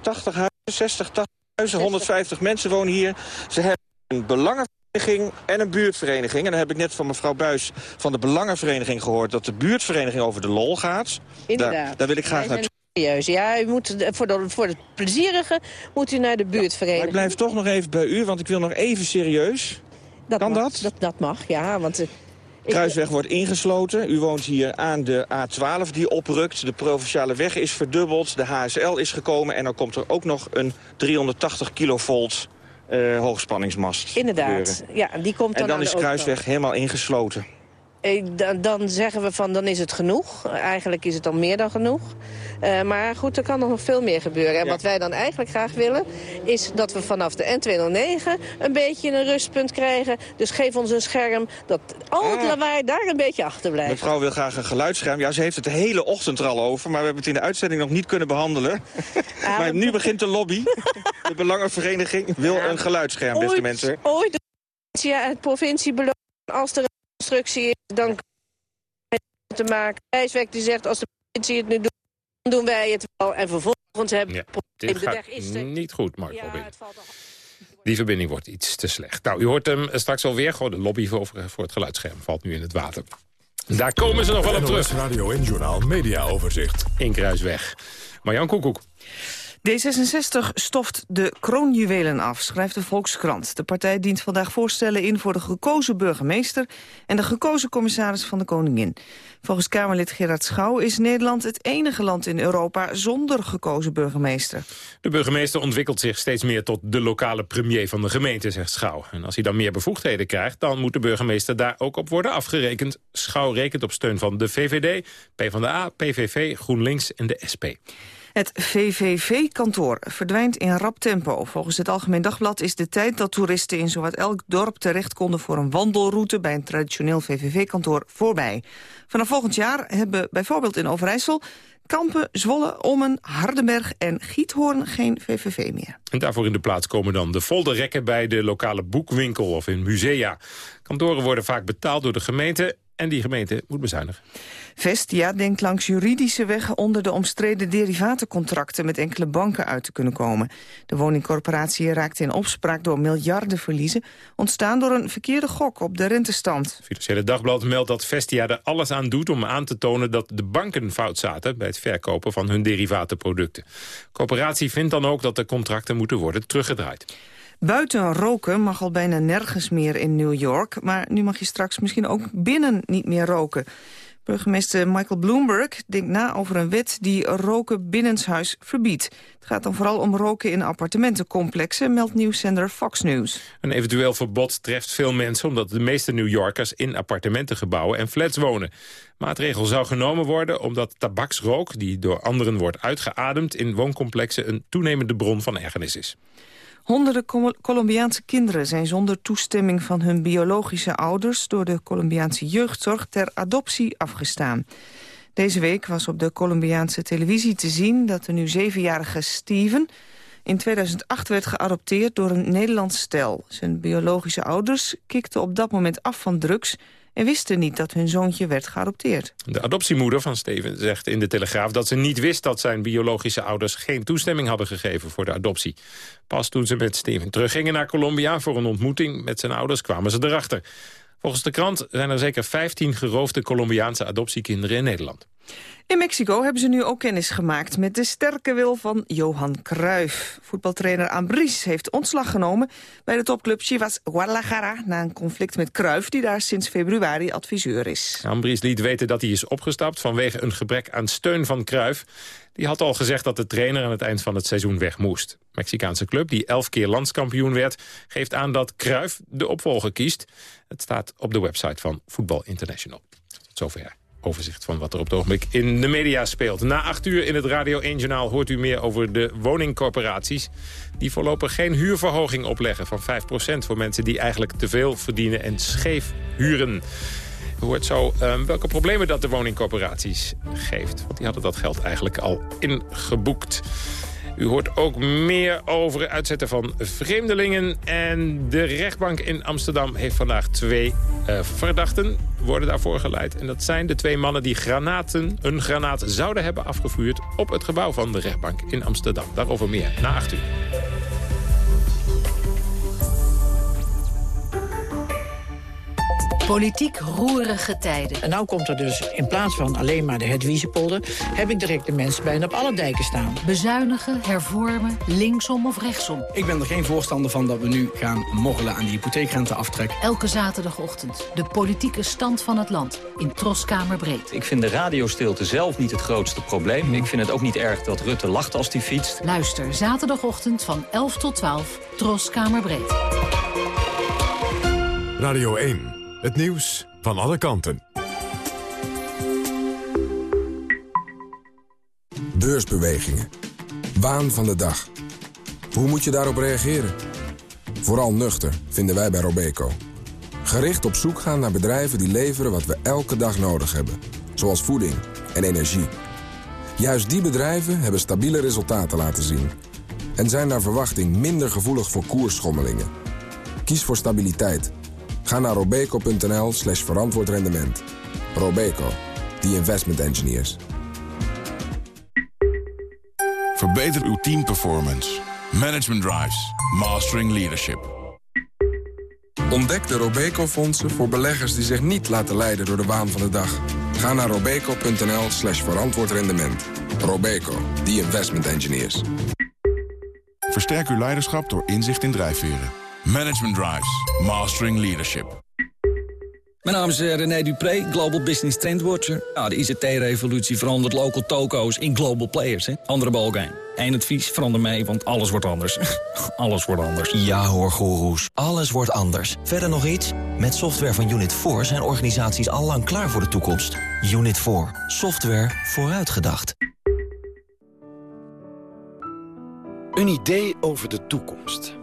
80 huizen, 60, 80 huizen, 150 mensen wonen hier. Ze hebben een belangenvereniging en een buurtvereniging. En dan heb ik net van mevrouw Buis van de belangenvereniging gehoord... dat de buurtvereniging over de lol gaat. Inderdaad. Daar, daar wil ik graag naartoe. Serieus, ja, u moet, voor, de, voor het plezierige moet u naar de buurtvereniging. Maar ik blijf toch nog even bij u, want ik wil nog even serieus. Dat kan mag, dat? dat? Dat mag, ja, want... Kruisweg wordt ingesloten. U woont hier aan de A12 die oprukt. De provinciale weg is verdubbeld. De HSL is gekomen. En dan komt er ook nog een 380 kilovolt uh, hoogspanningsmast. Inderdaad. Ja, die komt dan en dan is Kruisweg helemaal ingesloten. Dan, dan, zeggen we van dan is het genoeg. Eigenlijk is het dan meer dan genoeg. Uh, maar goed, er kan nog veel meer gebeuren. En ja. wat wij dan eigenlijk graag willen... is dat we vanaf de N209 een beetje een rustpunt krijgen. Dus geef ons een scherm dat al het ah. lawaai daar een beetje achter blijft. Mevrouw wil graag een geluidsscherm. Ja, ze heeft het de hele ochtend er al over. Maar we hebben het in de uitzending nog niet kunnen behandelen. Ah, maar nu begint de lobby. de Belangenvereniging wil een geluidsscherm, beste ooit, mensen. Ooit de provincie belooft als er constructie is, dan te maken. Rijsweg die zegt, als de politie het nu doet, dan doen wij het wel. En vervolgens hebben ja, dit de weg is niet goed, Mark ja, Die verbinding wordt iets te slecht. Nou, u hoort hem straks alweer. Gewoon de lobby voor, voor het geluidsscherm valt nu in het water. Daar komen ze nog wel op terug. Radio en Journaal Media Overzicht. In Kruisweg. Marjan Koekoek. D66 stoft de kroonjuwelen af, schrijft de Volkskrant. De partij dient vandaag voorstellen in voor de gekozen burgemeester... en de gekozen commissaris van de Koningin. Volgens Kamerlid Gerard Schouw is Nederland het enige land in Europa... zonder gekozen burgemeester. De burgemeester ontwikkelt zich steeds meer tot de lokale premier van de gemeente, zegt Schouw. En als hij dan meer bevoegdheden krijgt, dan moet de burgemeester daar ook op worden afgerekend. Schouw rekent op steun van de VVD, PvdA, PVV, GroenLinks en de SP. Het VVV-kantoor verdwijnt in rap tempo. Volgens het Algemeen Dagblad is de tijd dat toeristen in zowat elk dorp terecht konden voor een wandelroute bij een traditioneel VVV-kantoor voorbij. Vanaf volgend jaar hebben bijvoorbeeld in Overijssel Kampen, Zwolle, Ommen, Hardenberg en Giethoorn geen VVV meer. En daarvoor in de plaats komen dan de folderrekken bij de lokale boekwinkel of in musea. Kantoren worden vaak betaald door de gemeente en die gemeente moet bezuinigen. Vestia denkt langs juridische weg onder de omstreden derivatencontracten met enkele banken uit te kunnen komen. De woningcorporatie raakte in opspraak door miljardenverliezen, ontstaan door een verkeerde gok op de rentestand. Financiële Dagblad meldt dat Vestia er alles aan doet om aan te tonen dat de banken fout zaten bij het verkopen van hun derivatenproducten. De corporatie vindt dan ook dat de contracten moeten worden teruggedraaid. Buiten roken mag al bijna nergens meer in New York... maar nu mag je straks misschien ook binnen niet meer roken. Burgemeester Michael Bloomberg denkt na over een wet die roken binnenshuis verbiedt. Het gaat dan vooral om roken in appartementencomplexen, meldt nieuwszender Fox News. Een eventueel verbod treft veel mensen omdat de meeste New Yorkers in appartementengebouwen en flats wonen. Maatregel zou genomen worden omdat tabaksrook, die door anderen wordt uitgeademd, in wooncomplexen een toenemende bron van ergernis is. Honderden Colombiaanse kinderen zijn zonder toestemming van hun biologische ouders... door de Colombiaanse jeugdzorg ter adoptie afgestaan. Deze week was op de Colombiaanse televisie te zien... dat de nu zevenjarige Steven in 2008 werd geadopteerd door een Nederlands stel. Zijn biologische ouders kikten op dat moment af van drugs en wisten niet dat hun zoontje werd geadopteerd. De adoptiemoeder van Steven zegt in de Telegraaf dat ze niet wist dat zijn biologische ouders geen toestemming hadden gegeven voor de adoptie. Pas toen ze met Steven teruggingen naar Colombia voor een ontmoeting met zijn ouders kwamen ze erachter. Volgens de krant zijn er zeker 15 geroofde Colombiaanse adoptiekinderen in Nederland. In Mexico hebben ze nu ook kennis gemaakt met de sterke wil van Johan Cruijff. Voetbaltrainer Ambries heeft ontslag genomen bij de topclub Chivas Guadalajara... na een conflict met Cruijff, die daar sinds februari adviseur is. Ambries liet weten dat hij is opgestapt vanwege een gebrek aan steun van Cruijff. Die had al gezegd dat de trainer aan het eind van het seizoen weg moest. Mexicaanse club, die elf keer landskampioen werd... geeft aan dat Cruijff de opvolger kiest. Het staat op de website van Voetbal International. Tot zover overzicht van wat er op het ogenblik in de media speelt. Na acht uur in het Radio 1-journaal hoort u meer over de woningcorporaties... die voorlopig geen huurverhoging opleggen van 5% voor mensen die eigenlijk te veel verdienen en scheef huren. U hoort zo um, welke problemen dat de woningcorporaties geeft. Want die hadden dat geld eigenlijk al ingeboekt. U hoort ook meer over het uitzetten van vreemdelingen. En de rechtbank in Amsterdam heeft vandaag twee uh, verdachten worden daarvoor geleid. En dat zijn de twee mannen die granaten, een granaat zouden hebben afgevuurd... op het gebouw van de rechtbank in Amsterdam. Daarover meer na acht uur. Politiek roerige tijden. En nou komt er dus in plaats van alleen maar de Hedwiesepolder... heb ik direct de mensen bijna op alle dijken staan. Bezuinigen, hervormen, linksom of rechtsom. Ik ben er geen voorstander van dat we nu gaan morrelen aan die hypotheekrenteaftrek. Elke zaterdagochtend de politieke stand van het land in Troskamer Breed. Ik vind de radiostilte zelf niet het grootste probleem. Ik vind het ook niet erg dat Rutte lacht als hij fietst. Luister zaterdagochtend van 11 tot 12, Troskamer Breed. Radio 1. Het nieuws van alle kanten. Beursbewegingen. Waan van de dag. Hoe moet je daarop reageren? Vooral nuchter, vinden wij bij Robeco. Gericht op zoek gaan naar bedrijven die leveren wat we elke dag nodig hebben. Zoals voeding en energie. Juist die bedrijven hebben stabiele resultaten laten zien. En zijn naar verwachting minder gevoelig voor koersschommelingen. Kies voor stabiliteit Ga naar robeco.nl slash verantwoord rendement. Robeco, the investment engineers. Verbeter uw teamperformance. Management Drives. Mastering Leadership. Ontdek de Robeco-fondsen voor beleggers die zich niet laten leiden door de waan van de dag. Ga naar robeco.nl slash verantwoord rendement. Robeco, the investment engineers. Versterk uw leiderschap door inzicht in drijfveren. Management Drives. Mastering Leadership. Mijn naam is eh, René Dupré, Global Business Trendwatcher. Ja, de ICT-revolutie verandert local toko's in global players. Hè? Andere balkijn. Eén advies, verander mee, want alles wordt anders. alles wordt anders. Ja hoor, goeroes. Alles wordt anders. Verder nog iets? Met software van Unit 4 zijn organisaties al lang klaar voor de toekomst. Unit 4. Software vooruitgedacht. Een idee over de toekomst.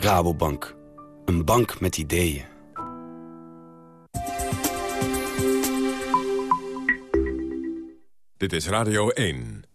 Rabobank. Een bank met ideeën. Dit is Radio 1.